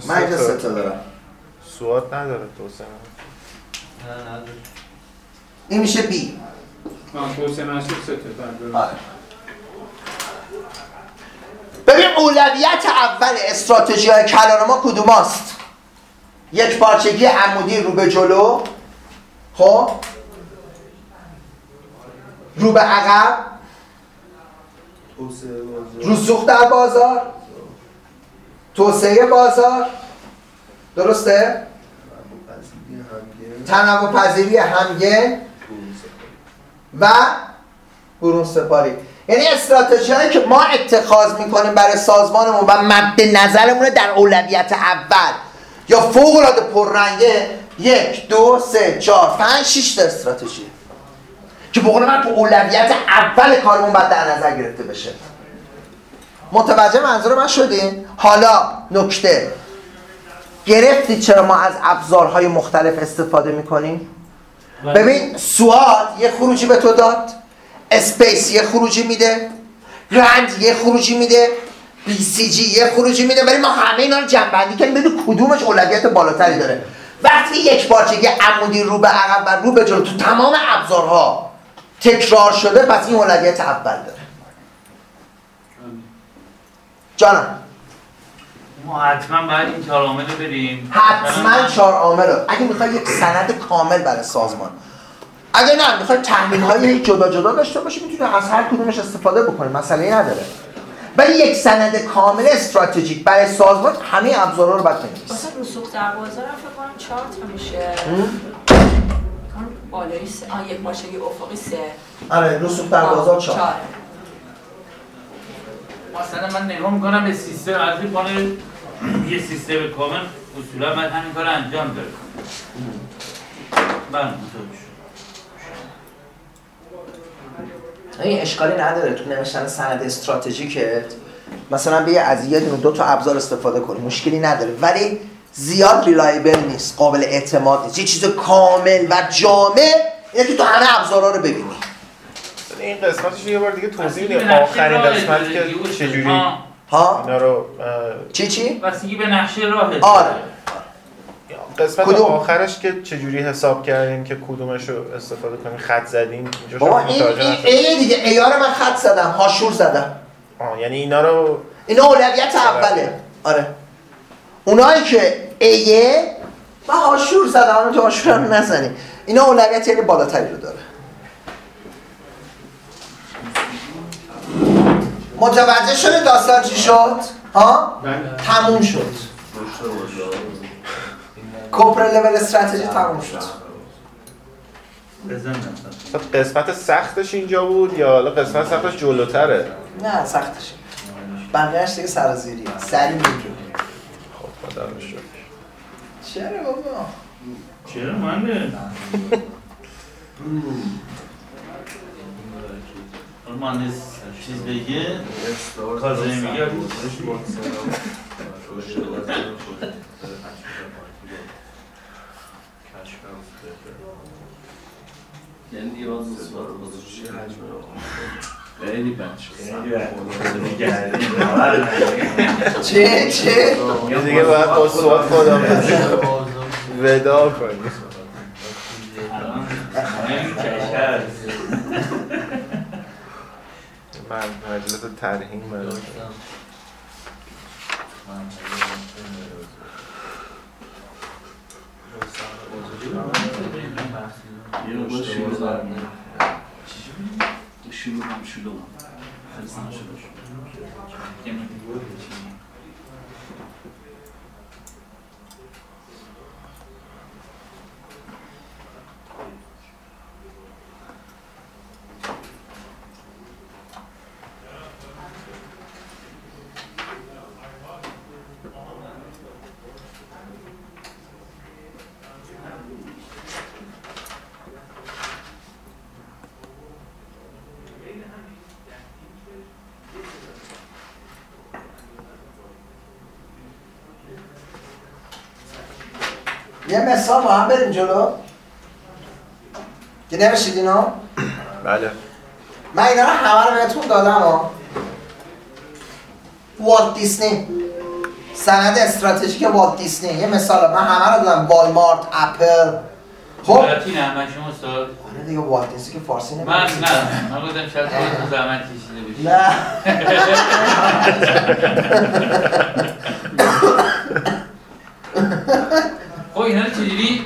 Speaker 2: من اینجا سه تا. دارم.
Speaker 6: سواد نداره توسعه
Speaker 2: این میشه
Speaker 4: آه توسعه محصول سه تا.
Speaker 2: آره. ببین اولویت اول استراتژی های کلان ما کدوماست یک پارچگی عمودی رو به جلو. خب؟ رو به عقب. رسوخ در بازار. توسعه بازار. درسته؟ تنوع پذیری همگن و برون سپاری. یعنی استراتژی هایی که ما اتخاذ می‌کنیم برای سازمانمون و مد نظرمون در اولویت اول. یا فوق العاده پررنگه. یک دو سه چهار پنج شش استراتژی. که به قول من تو اولویت اول کارمون باید در نظر گرفته بشه. متوجه منظور من شدین؟ حالا نکته. گرفتید چرا ما از ابزارهای مختلف استفاده می‌کنیم؟ ببین سوات یه خروجی به تو داد اسپیس یه خروجی میده گرند یه خروجی میده بی سی جی یه خروجی میده ولی ما همه اینا رو جنبندی کردیم. ببین کدومش اولویت بالاتری داره؟ وقتی یک پارچگی عمودی رو به عقب و رو به جلو تو تمام ابزارها تکرار شده پس این اولویت اول داره. جانم.
Speaker 5: ما حتما باید این چهار عامل رو بریم
Speaker 2: حتما چهار عامل رو. اگه می‌خوای یک سند کامل برای سازمان. اگه نه می‌خوای تحلیل های جدا جدا داشته باشی می‌تونی از هر کدومش استفاده بکنی مسئله نداره. ولی یک سند کامل استراتژیک برای سازمان همه ابزارها رو باید بنویسی.
Speaker 1: واسه رسوخ در بازار هم فکر کنم چهار تا میشه. بالایی سه آه یک ماشگی افقی سه.
Speaker 2: آره رسوب در بازار چهار.
Speaker 5: مثلا من نگاه می‌کنم به سیستم از این پانل یه سیستم کامل اصولا باید همین کار انجام داره بله.
Speaker 2: این اشکالی نداره تو نوشتن سند استراتژیکت. مثلا بیا از یه دو تا ابزار استفاده کنی مشکلی نداره. ولی زیاد ریلایبل نیست قابل اعتماد نیست یه چیز کامل و جامع اینه که تو همه ابزارها رو ببینی.
Speaker 6: این قسمتش یه بار دیگه توضیح
Speaker 5: نقشه
Speaker 6: آخرین قسمت که. چجوری
Speaker 2: ها؟
Speaker 6: اینا رو اه،
Speaker 2: چی چی؟
Speaker 5: بستگی به نقشه راه
Speaker 2: آره.
Speaker 6: قسمت
Speaker 2: کدوم؟
Speaker 6: آخرش که چجوری حساب کردیم که کدومش رو استفاده کنیم؟ خط زدیم؟ اینجا
Speaker 2: بابا
Speaker 6: شما
Speaker 2: این این. ای دیگه ایار من خط زدم هاشور زدم.
Speaker 6: آه، یعنی اینا رو
Speaker 2: اینا اولویت اوله. آره. اونایی که ایه هاشور زدم اون تو هاشور هم نزنی. اینا اولویت یعنی بالاتری رو داره. متوجه شده داستان چی شد؟ ها؟ تموم شد. کوپر لول استراتژی تموم شد.
Speaker 6: قسمت سختش اینجا بود یا حالا قسمت سختش جلوتره؟
Speaker 2: نه سختشه بقیهش دیگه سرازیریه سری میگه
Speaker 6: خب خدا رو شکر
Speaker 2: چرا بابا؟
Speaker 5: چرا من مهندس چیز بگه. کازمی میگه.
Speaker 3: یعنی بزرگی حجم خیلی بد شد.
Speaker 2: چه چه؟
Speaker 6: دیگه باید با سوال خدا ودا کنیم. من مجلس ترهیم من
Speaker 3: یه مقدار شروع دارم شروع هم شروع هم حفظم شروع شد
Speaker 2: یه مثال با هم بریم جلو که نوشید اینا
Speaker 6: بله
Speaker 2: من اینا رو همه رو بهتون دادم ها والت دیسنی سند استراتژیک والت دیسنی یه مثال من همه رو دادم والمارت اپل خب
Speaker 5: لاتین همه شما استاد
Speaker 2: آره دیگه والت دیسنی که فارسی
Speaker 5: من
Speaker 2: نمیشه
Speaker 5: نه من گفتم شاید زحمت کشیده باشید
Speaker 2: نه
Speaker 5: خب اینا رو چجوری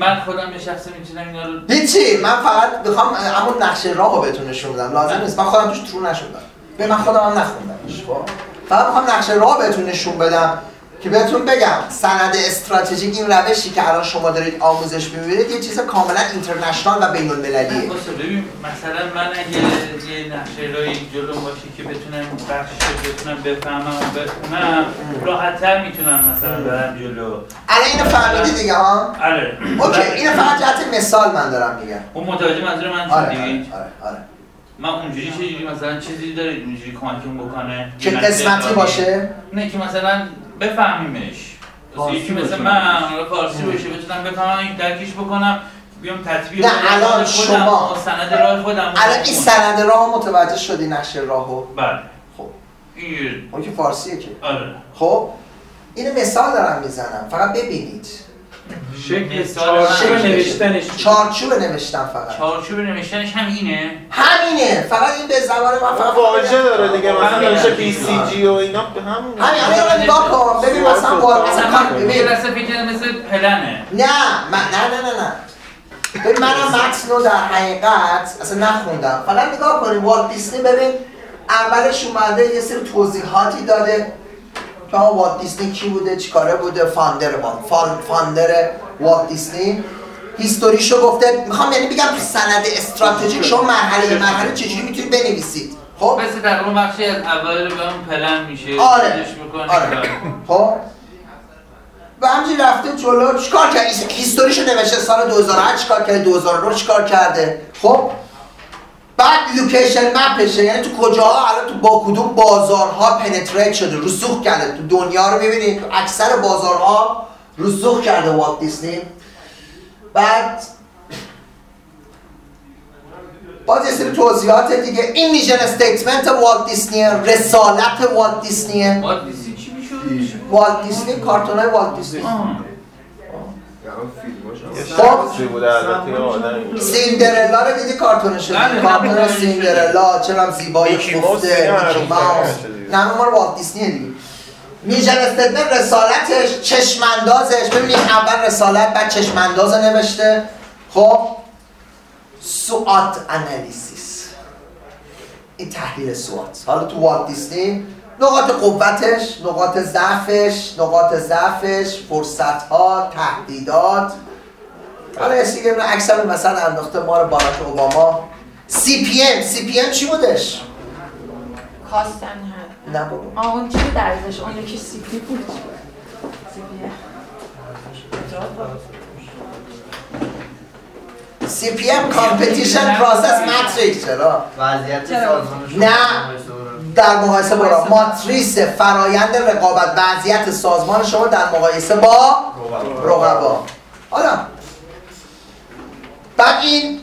Speaker 5: من خودم به شخصه می‌تونم اینا رو
Speaker 2: هیچی من فقط می‌خوام همون نقشه راه رو بهتون نشون بدم لازم نیست. من خودم توش ترو نشدم. به من خودم هم نخوندمش خب؟ فقط می‌خوام نقشه راه بهتون نشون بدم. که بهتون بگم سند استراتژیک این روشی که الان شما دارید آموزش می‌بینید یه چیز کاملا اینترنشنال و بین المللیه
Speaker 5: ببین مثلا من اگه یه نقشه رایی جلو باشه که بتونم بخشش بتونم بفهمم و بخونم راحت‌تر می‌تونم مثلا برم جلو.
Speaker 2: الان اینو فهمیدی دیگه ها؟
Speaker 5: آره.
Speaker 2: اوکی اینو فقط جهت مثال من دارم میگم.
Speaker 5: اون متوجه منظور من
Speaker 2: آره آره آره, آره.
Speaker 5: من اونجوری چجوری مثلا چیزی دارید اونجوری کمکم بکنه؟
Speaker 2: که قسمتی. باشه؟
Speaker 5: نه که مثلا بفهمیمش. یکی مثل. من حالا فارسی باشه بتونم بفهمم این درکش بکنم بیام تطبیق
Speaker 2: نه، الان شما-
Speaker 5: سند راه خودم
Speaker 2: الان این سند راه متوجه شدی نقشه راهو؟
Speaker 5: بله.
Speaker 2: خب.
Speaker 5: این
Speaker 2: اون که فارسیه که.
Speaker 5: آره.
Speaker 2: خب اینو مثال دارم می‌زنم. فقط ببینید.
Speaker 4: شکل چارچوب
Speaker 2: من-
Speaker 4: نوشتنش
Speaker 2: چارچوب نوشتم فقط.
Speaker 5: چارچوب نوشتنش هم اینه
Speaker 2: همینه. فقط این به زبان من فقط
Speaker 6: واژه داره دیگه مثلا
Speaker 5: همین همین.
Speaker 6: بی سی جی و اینا به همون
Speaker 2: همین الان نگاه کن ببین مثلا مثلا کار
Speaker 5: یه
Speaker 2: ببین.
Speaker 5: لحظه فکر مثل پلنه.
Speaker 2: نه من نه نه نه نه. ببین منم متن رو در حقیقت اصلا نخوندم. فقط نگاه کنیم والت دیسنی ببین اولش اومده یه سری توضیحاتی داده. که آقا والت دیسنی کی بوده؟ چیکاره بوده؟ founder ما. foun- founder والت دیسنی history شو گفته می‌خوام یعنی بگم تو سند استراتژیک شما مرحله به مرحله چجوری می‌تونید بنویسید؟ خب؟
Speaker 5: مثل در اون بخشی از اول به اون پلن میشه.
Speaker 2: آره. آره. خب؟ و همینجوری رفته جلو. چیکار کرد؟ his- history شو نوشته سال 2008 چیکار کرده 2009 چیکار کرده؟ خب؟ بعد location map شه یعنی تو کجاها الان تو با کدوم بازارها penetrate شده رسوخ کرده. تو دنیا رو می‌بینید تو اکثر بازارها رسوخ کرده والت دیسنی بعد باز یه سری توضیحات دیگه. این mission statement والت دیسنیه رسالت والت دیسنیه
Speaker 5: والت دیسنی چی می‌شد؟
Speaker 2: والت دیسنی کارتون های والت دیسنی خب.
Speaker 6: بوده البته
Speaker 2: سیندرلا رو دیدی کارتونش
Speaker 5: بله،
Speaker 2: کارتون
Speaker 5: بله.
Speaker 2: سیندرلا چرا زیبایی خفته میکی. ماوس نه اون مال والت دیسنیه دیگه. mission statement رسالتش چشماندازش. ببینید اول رسالت بعد چشمانداز نوشته. خب؟ SWOT analysis. این تحلیل SWOT حالا تو والت دیسنی نقاط قوتش نقاط ضعفش نقاط ضعفش فرصت ها تهدیدات حالا یه سیگه اینو اکثر مثلا انداخته ما رو باراک اوباما سی پی ام سی پی ام چی بودش؟
Speaker 1: کاستن هست
Speaker 2: نه بابا
Speaker 1: آه اون چی درزش اون یکی سی پی بود سی پی
Speaker 2: سی پی ام کامپتیشن پروسس ماتریکس چرا؟
Speaker 7: وضعیت
Speaker 1: چرا؟
Speaker 7: سازمان شما
Speaker 2: نه. در مقایسه با ماتریس فرایند رقابت وضعیت سازمان شما در مقایسه با رقبا. حالا بعد این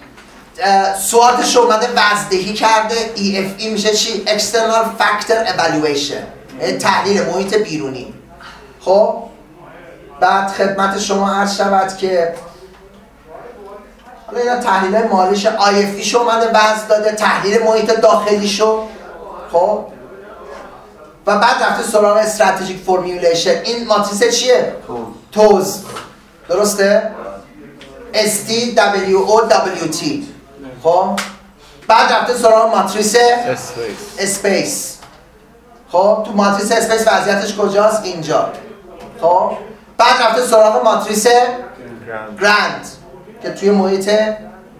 Speaker 2: رو اومده وزدهی کرده EFE میشه چی؟ External Factor Evaluation یعنی تحلیل محیط بیرونی. خب؟ بعد خدمت شما عرض شود که حالا اینا تحلیل مالیش IFE شو اومده وزن داده تحلیل محیط داخلی شو خب؟ و بعد رفته سراغ strategic formulation این ماتریس چیه؟ TOWS. درسته؟ S T W O W T. خب؟ بعد رفته سراغ ماتریس SPACE خب؟ تو ماتریس SPACE وضعیتش کجاست؟ اینجا. خب؟ بعد رفته سراغ ماتریس
Speaker 6: grand
Speaker 2: grand که توی محیط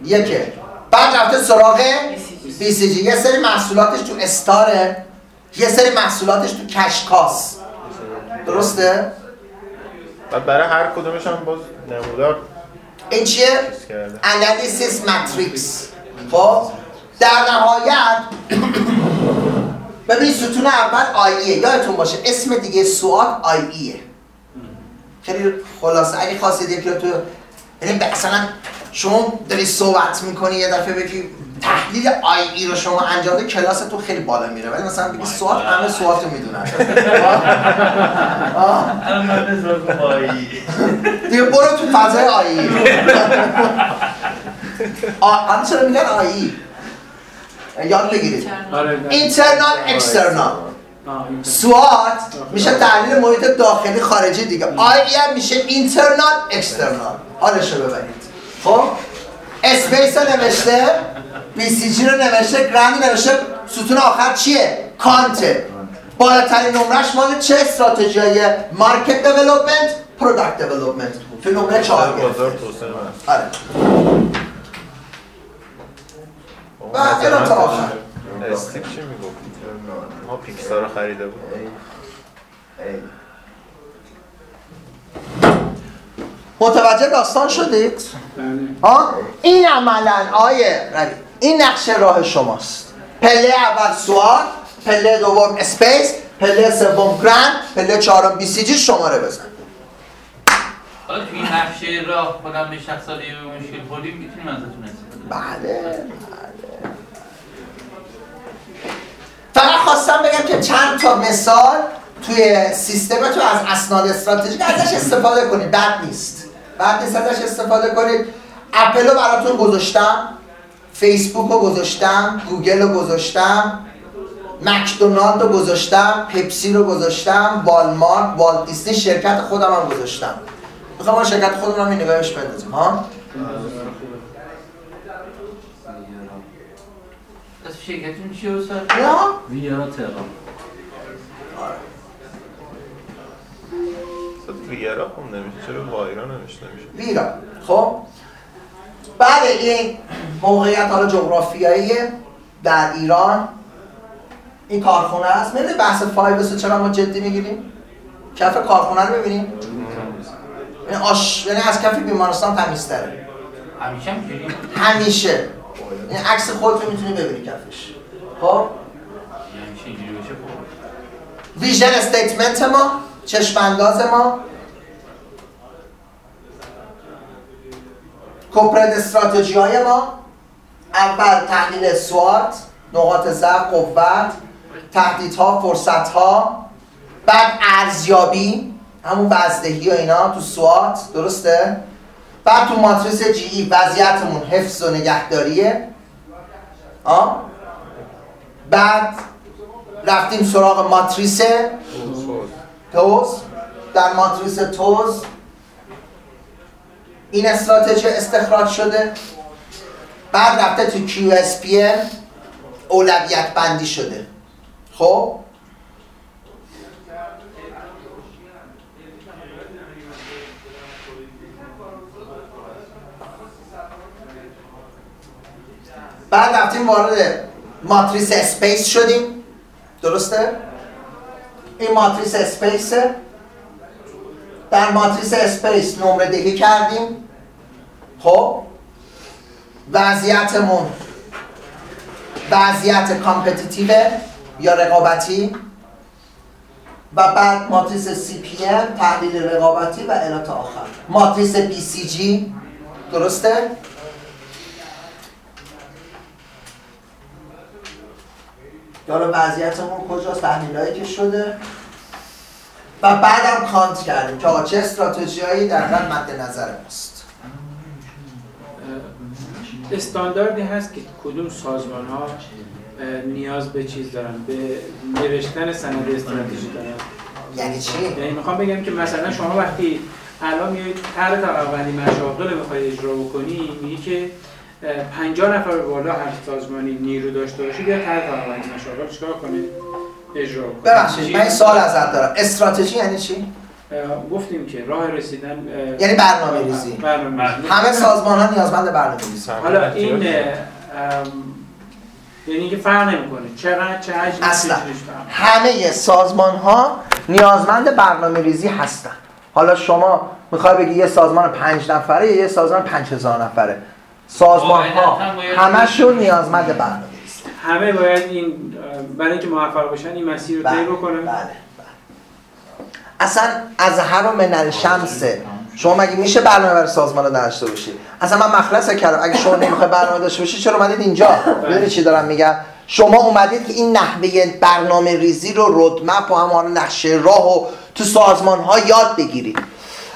Speaker 2: یکه. بعد رفته سراغ BCG یه سری محصولاتش تو استاره. یه سری محصولاتش تو کشکاس. درسته؟
Speaker 6: و برای هر کدومش هم باز نمودار
Speaker 2: این چیه؟ انالیسیس ماتریکس خب؟ در نهایت ببین ستون اول آییه. یادتون باشه اسم دیگه سوال آییه. خیلی خلاصه. اگه خواستید رو تو یعنی مثلا شما داری صحبت می‌کنی یه دفعه بگی تحلیل IE رو شما انجام بدی کلاس تو خیلی بالا میره. ولی مثلا بگی SWOT همه SWOT رو می‌دونن. دیگه برو تو فضای IE آن چرا میگن آیی یاد بگیرید.
Speaker 4: آره نه. internal external.
Speaker 2: SWOT میشه تحلیل محیط داخلی خارجی دیگه. IE هم میشه internal external حالش رو ببرید. خب؟ SPACE رو نوشته. BCG رو نوشته grand نوشته ستون آخر چیه count ه بالاترین نمرش مال چه استراتژی های market development product development تو نمره چهار گرفته. آره و الان تا آخر.
Speaker 6: استیک چی می‌گفت؟ ما پیکسار رو خریده بود
Speaker 2: متوجه داستان شدید؟
Speaker 4: بله.
Speaker 2: ها این عملا آیه روی این نقشه راه شماست. پله اول سوال پله دوم SPACE پله سوم Grand پله چهارم BCG شماره بزن.
Speaker 5: حالا توی این نقشه راه خودم به شخص سالی به مشکل خوردیم می‌تونیم ازتون استفاده.
Speaker 2: بله بله. فقط خواستم بگم که چند تا مثال توی سیستمتون از اسناد استراتژیک ازش استفاده کنید. بد نیست. بد نیست ازش استفاده کنید. اپل رو براتون گذاشتم. فیسبوک رو گذاشتم گوگل رو گذاشتم مکدونالد رو گذاشتم پپسی رو گذاشتم والمارت والت دیسنی شرکت خودم هم گذاشتم. می‌خوام ما شرکت خودمون هم این نگاهش بندازیم ها؟
Speaker 5: اسم شرکتتون چیه استاد؟
Speaker 2: یا؟
Speaker 3: ویرا تهران.
Speaker 6: ویرا خونده میشه چرا وایرا نوشته میشه؟
Speaker 2: ویرا. خب؟ بعد این موقعیت حالا جغرافیایی در ایران این کارخونه است. می‌دونی بحث 5 چرا ما جدی می‌گیریم؟ کف کارخونه رو ببینیم یعنی آش یعنی از کف بیمارستان تمیزتره.
Speaker 5: همیشه؟
Speaker 2: همیشه. این عکس خودت رو می‌تونی ببینی کفش. خب؟
Speaker 5: بشه؟ خوب
Speaker 2: ویژن استیتمنت ما چشم انداز ما. کوپرد استراتژی های ما اول تحلیل سوات نقاط ضعف قوت تهدیدها فرصت ها بعد ارزیابی همون وزدهی و اینا تو سوات درسته؟ بعد تو ماتریس جی ای وضعیتمون حفظ و نگهداریه آه؟ بعد رفتیم سراغ ماتریس توز در ماتریس توز این استراتژی استخراج شده. بعد رفته تو QSPM اولویت بندی شده. خب؟ بعد رفتیم وارد ماتریس SPACE شدیم. درسته؟ این ماتریس SPACE ه. در ماتریس اسپیس نمره دهی کردیم. خب؟ وضعیتمون وضعیت competitive یا رقابتی؟ و بعد ماتریس CP تحلیل رقابتی و الی تا آخر. ماتریس BCG درسته؟ حالا وضعیتمون کجاست؟ تحلیلایی که شده. و بعدم count کردیم که چه استراتژیایی در مد نظر ماست.
Speaker 4: استانداردی هست که کدوم سازمان ها نیاز به چیز دارن به نوشتن سند استراتژی دارن؟
Speaker 2: یعنی چی؟
Speaker 4: یعنی می‌خوام بگم که مثلا شما وقتی الان میایید طرح طبقه‌بندی مشاغل رو بخوای اجرا بکنی میگی که اه، 50 نفر بالا هر سازمانی نیرو داشته باشه بیا طرح طبقه‌بندی مشاغل چیکار کنه اجرا کنه
Speaker 2: ببخشید من این سوال ازت دارم. استراتژی یعنی چی؟
Speaker 4: گفتیم که راه رسیدن
Speaker 2: یعنی برنامه ریزی.
Speaker 4: برنامه‌ریزی.
Speaker 2: همه سازمان ها نیازمند برنامه ریزی.
Speaker 4: حالا این یعنی اینکه فرق نمی‌کنه. چقدر چه حجمی
Speaker 2: اصلا. همه سازمان ها نیازمند برنامه ریزی هستن. حالا شما می‌خوای بگی یه سازمان پنج نفره یا یه سازمان پنج هزار نفره؟ سازمان ها همشون نیازمند برنامه ریزی.
Speaker 4: همه باید این برای اینکه موفق باشن این مسیر رو طی
Speaker 2: بله
Speaker 4: بکنن.
Speaker 2: بله بله. اصلا از هر من الشمسه شما مگه میشه برنامه برای سازمان رو داشته باشید اصلا من مخلص کردم اگه شما نمی‌خوای برنامه داشته باشید چرا اومدید اینجا؟ می‌دونی چی دارم میگم؟ شما اومدید که این نحوه برنامه ریزی رو رودمپ و هم نقشه راه و تو سازمان ها یاد بگیرید.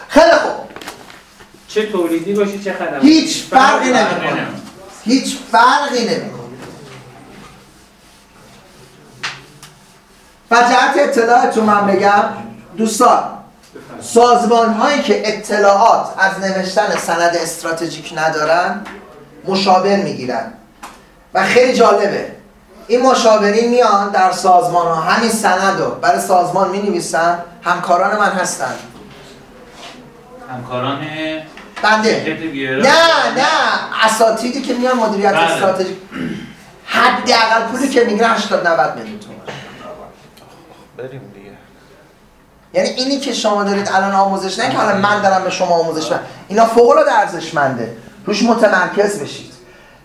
Speaker 2: خیلی خوب.
Speaker 4: چه تولیدی باشه چه خدماتی؟
Speaker 2: هیچ فرقی
Speaker 4: فرقی
Speaker 2: نمی‌کنه. هیچ فرقی نمی‌کنه. و جهت اطلاعتون من بگم دوستان سازمان هایی که اطلاعات از نوشتن سند استراتژیک ندارن مشاور می‌گیرن. و خیلی جالبه این مشاورین میان در سازمان ها. همین سند رو برای سازمان می نویسن همکاران من هستن.
Speaker 5: همکاران
Speaker 2: بنده. نه نه اساتیدی که میان مدیریت
Speaker 5: بله.
Speaker 2: استراتژیک. حداقل پولی که می‌گیرن 80 90 میلیون تومان.
Speaker 6: بریم دیگه.
Speaker 2: یعنی اینی که شما دارید الان آموزش نه که حالا من دارم به شما آموزش بدم اینا فوق العاده ارزشمنده. روش متمرکز بشید.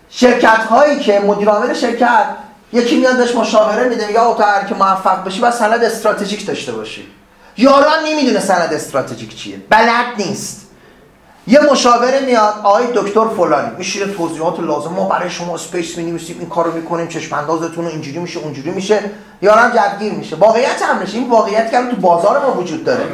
Speaker 2: شرکت هایی که مدیر عامل شرکت یکی میاد بهش مشاوره میده یا تو هر که موفق بشی باید سند استراتژیک داشته باشی. یاران نمی‌دونه سند استراتژیک چیه. بلد نیست. یه مشاوره میاد آقای دکتر فلانی. میشینه توضیحات لازم. ما برای شما SPACE می‌نویسیم این کارو می‌کنیم چشم اندازتون اینجوری میشه اونجوری میشه. یاران جدگیر میشه. واقعیت هم نشه این واقعیت که تو بازار ما وجود داره.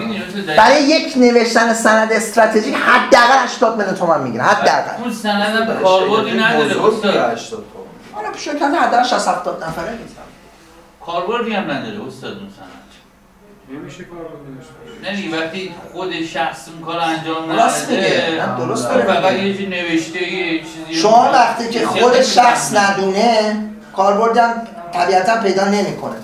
Speaker 2: برای یک نوشتن سند استراتژیک حداقل 80 میلیون تومان می‌گیره. حداقل.
Speaker 5: اون سند کاربردی نداره استاد.
Speaker 2: حالا شرکت حداقل 60 70 نفره نیست.
Speaker 5: کاربردی هم نداره استاد اون سند.
Speaker 4: نمیشه کار
Speaker 5: نه دیگه وقتی خود شخص اون کار انجام
Speaker 2: راست
Speaker 5: نده
Speaker 2: میگه. نه، درست داره
Speaker 5: فقط
Speaker 2: میگه.
Speaker 5: یه چیزی نوشته یه چیزی
Speaker 2: شما وقتی که خود شخص. ندونه کاربردم طبیعتا پیدا نمی‌کنه.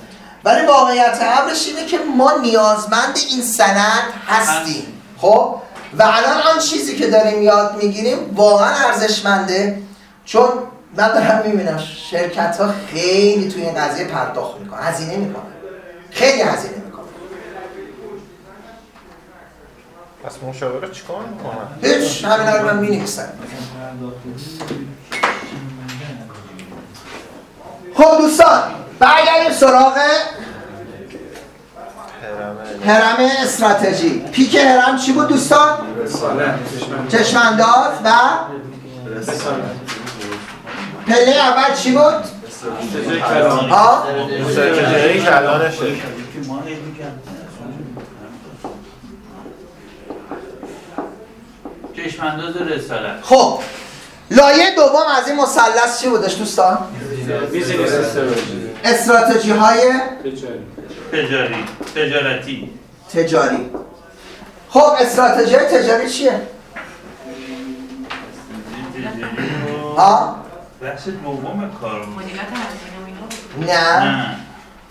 Speaker 2: ولی واقعیت امرش اینه که ما نیازمند این سند هستیم. خب؟ و الان آن چیزی که داریم یاد می‌گیریم واقعا ارزشمنده. چون من دارم می‌بینم شرکت ها خیلی توی این قضیه پرداخت می‌کنن هزینه می‌کنن. خیلی هزینه می‌کنن
Speaker 6: پس مشاوره چیکار می‌کنن؟
Speaker 2: هیچ همین رو من می‌نویسم. خب دوستان برگردیم سراغ هرم استراتژی. پیک هرم چی بود دوستان؟ چشمانداز و پله اول چی بود؟ ها؟
Speaker 6: استراتژی کلانشه
Speaker 5: چشمانداز رسالت.
Speaker 2: خب لایه دوم از این مثلث چی بودش دوستان؟
Speaker 4: بیزینس. استراتژی
Speaker 2: استراتژی های
Speaker 4: تجاری.
Speaker 5: تجاری. تجارتی.
Speaker 2: تجاری. خب استراتژی تجاری چیه؟
Speaker 5: تجاری
Speaker 2: ها؟
Speaker 5: بخش دوم کار
Speaker 1: مدیریت هزینه و اینا
Speaker 2: نه.
Speaker 5: نه.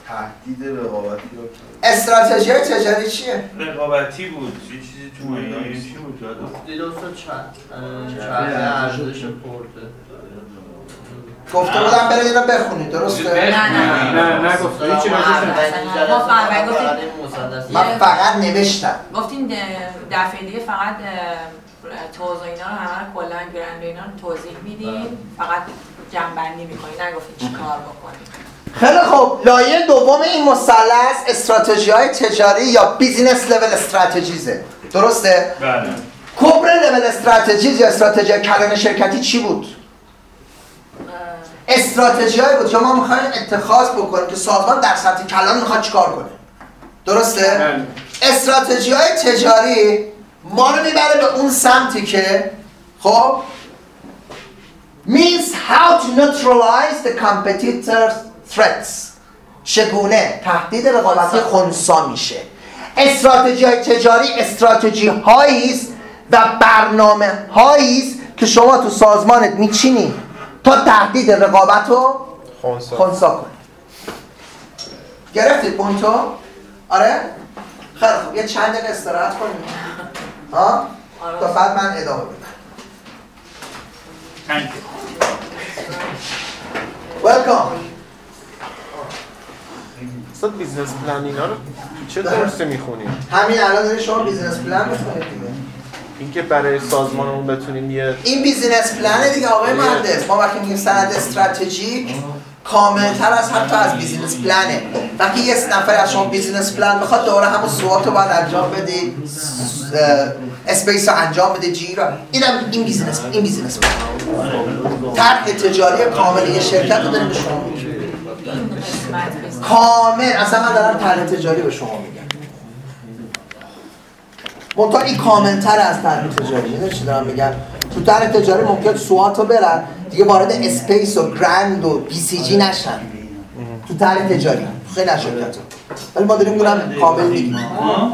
Speaker 7: تهدید رقابتی رو
Speaker 2: استراتژی های تجاری چیه؟
Speaker 5: رقابتی بود یه چیزی تو مایه چی بود؟
Speaker 3: دیدوستا چند چند ارزش پرده
Speaker 2: گفته بودم برید اینو بخونید درسته؟
Speaker 1: نه، نه.
Speaker 4: نه. نه گفت. هیچی.
Speaker 1: ما
Speaker 2: فقط نوشتم.
Speaker 1: گفتیم د- دفعه دیگه فقط توضیح اینا رو همه رو کلا گرند و اینا رو توضیح میدیم فقط جنبندی می‌کنیم نگفتیم چی کار بکنیم
Speaker 2: خیلی خوب لایه دوم این مثلث استراتژی های تجاری یا بیزینس لول استراتژیزه درسته؟
Speaker 5: بله
Speaker 2: کبر لول استراتژیز یا استراتژی کلان شرکتی چی بود؟ استراتژی بود که ما می‌خوایم اتخاذ بکنیم که سازمان در سطح کلان می‌خواد چیکار کنه درسته؟
Speaker 4: بله.
Speaker 2: استراتژی های تجاری ما رو می‌بره به اون سمتی که خب means how to neutralize the competitor's threats. چگونه تهدید رقابتی خونسا میشه. استراتژی های تجاری استراتژی هایی است و برنامه هایی است که شما تو سازمانت میچینی تا تهدید رقابت رو
Speaker 6: خونسا.
Speaker 2: خونسا کنی. گرفتید پوینتو؟ آره؟ خیلی خوب. یه چند دقیقه استراحت کنیم. ها؟ تا بعد من ادامه بدم.
Speaker 5: Thank you.
Speaker 2: Welcome.
Speaker 6: اصلا business plan اینا رو چه درسی می‌خونیم
Speaker 2: همین الان داری شما business plan می‌خونید دیگه.
Speaker 6: اینکه برای سازمانمون بتونیم یه
Speaker 2: این business plan ه دیگه آقای مهندس ما وقتی میگیم سند استراتژیک کاملتر از حتی از business plan ه وقتی یه نفر از شما business plan می‌خواد دوباره همون SWOT رو باید انجام بدی SPACE رو انجام بده G رو. اینم این business این بیزینس پلن طرح تجاری کامل یه شرکت رو داریم به شما کامل. اصلا من دارم طرح تجاری به شما میگم. منتها این کامل تر از طرح تجاری. می‌دونی چی دارم میگم؟ تو طرح تجاری ممکن SWOT رو برن دیگه وارد SPACE و Grand و BCG نشن. تو طرح تجاری. خیلی از ولی ما داریم اونم کامل
Speaker 5: ها؟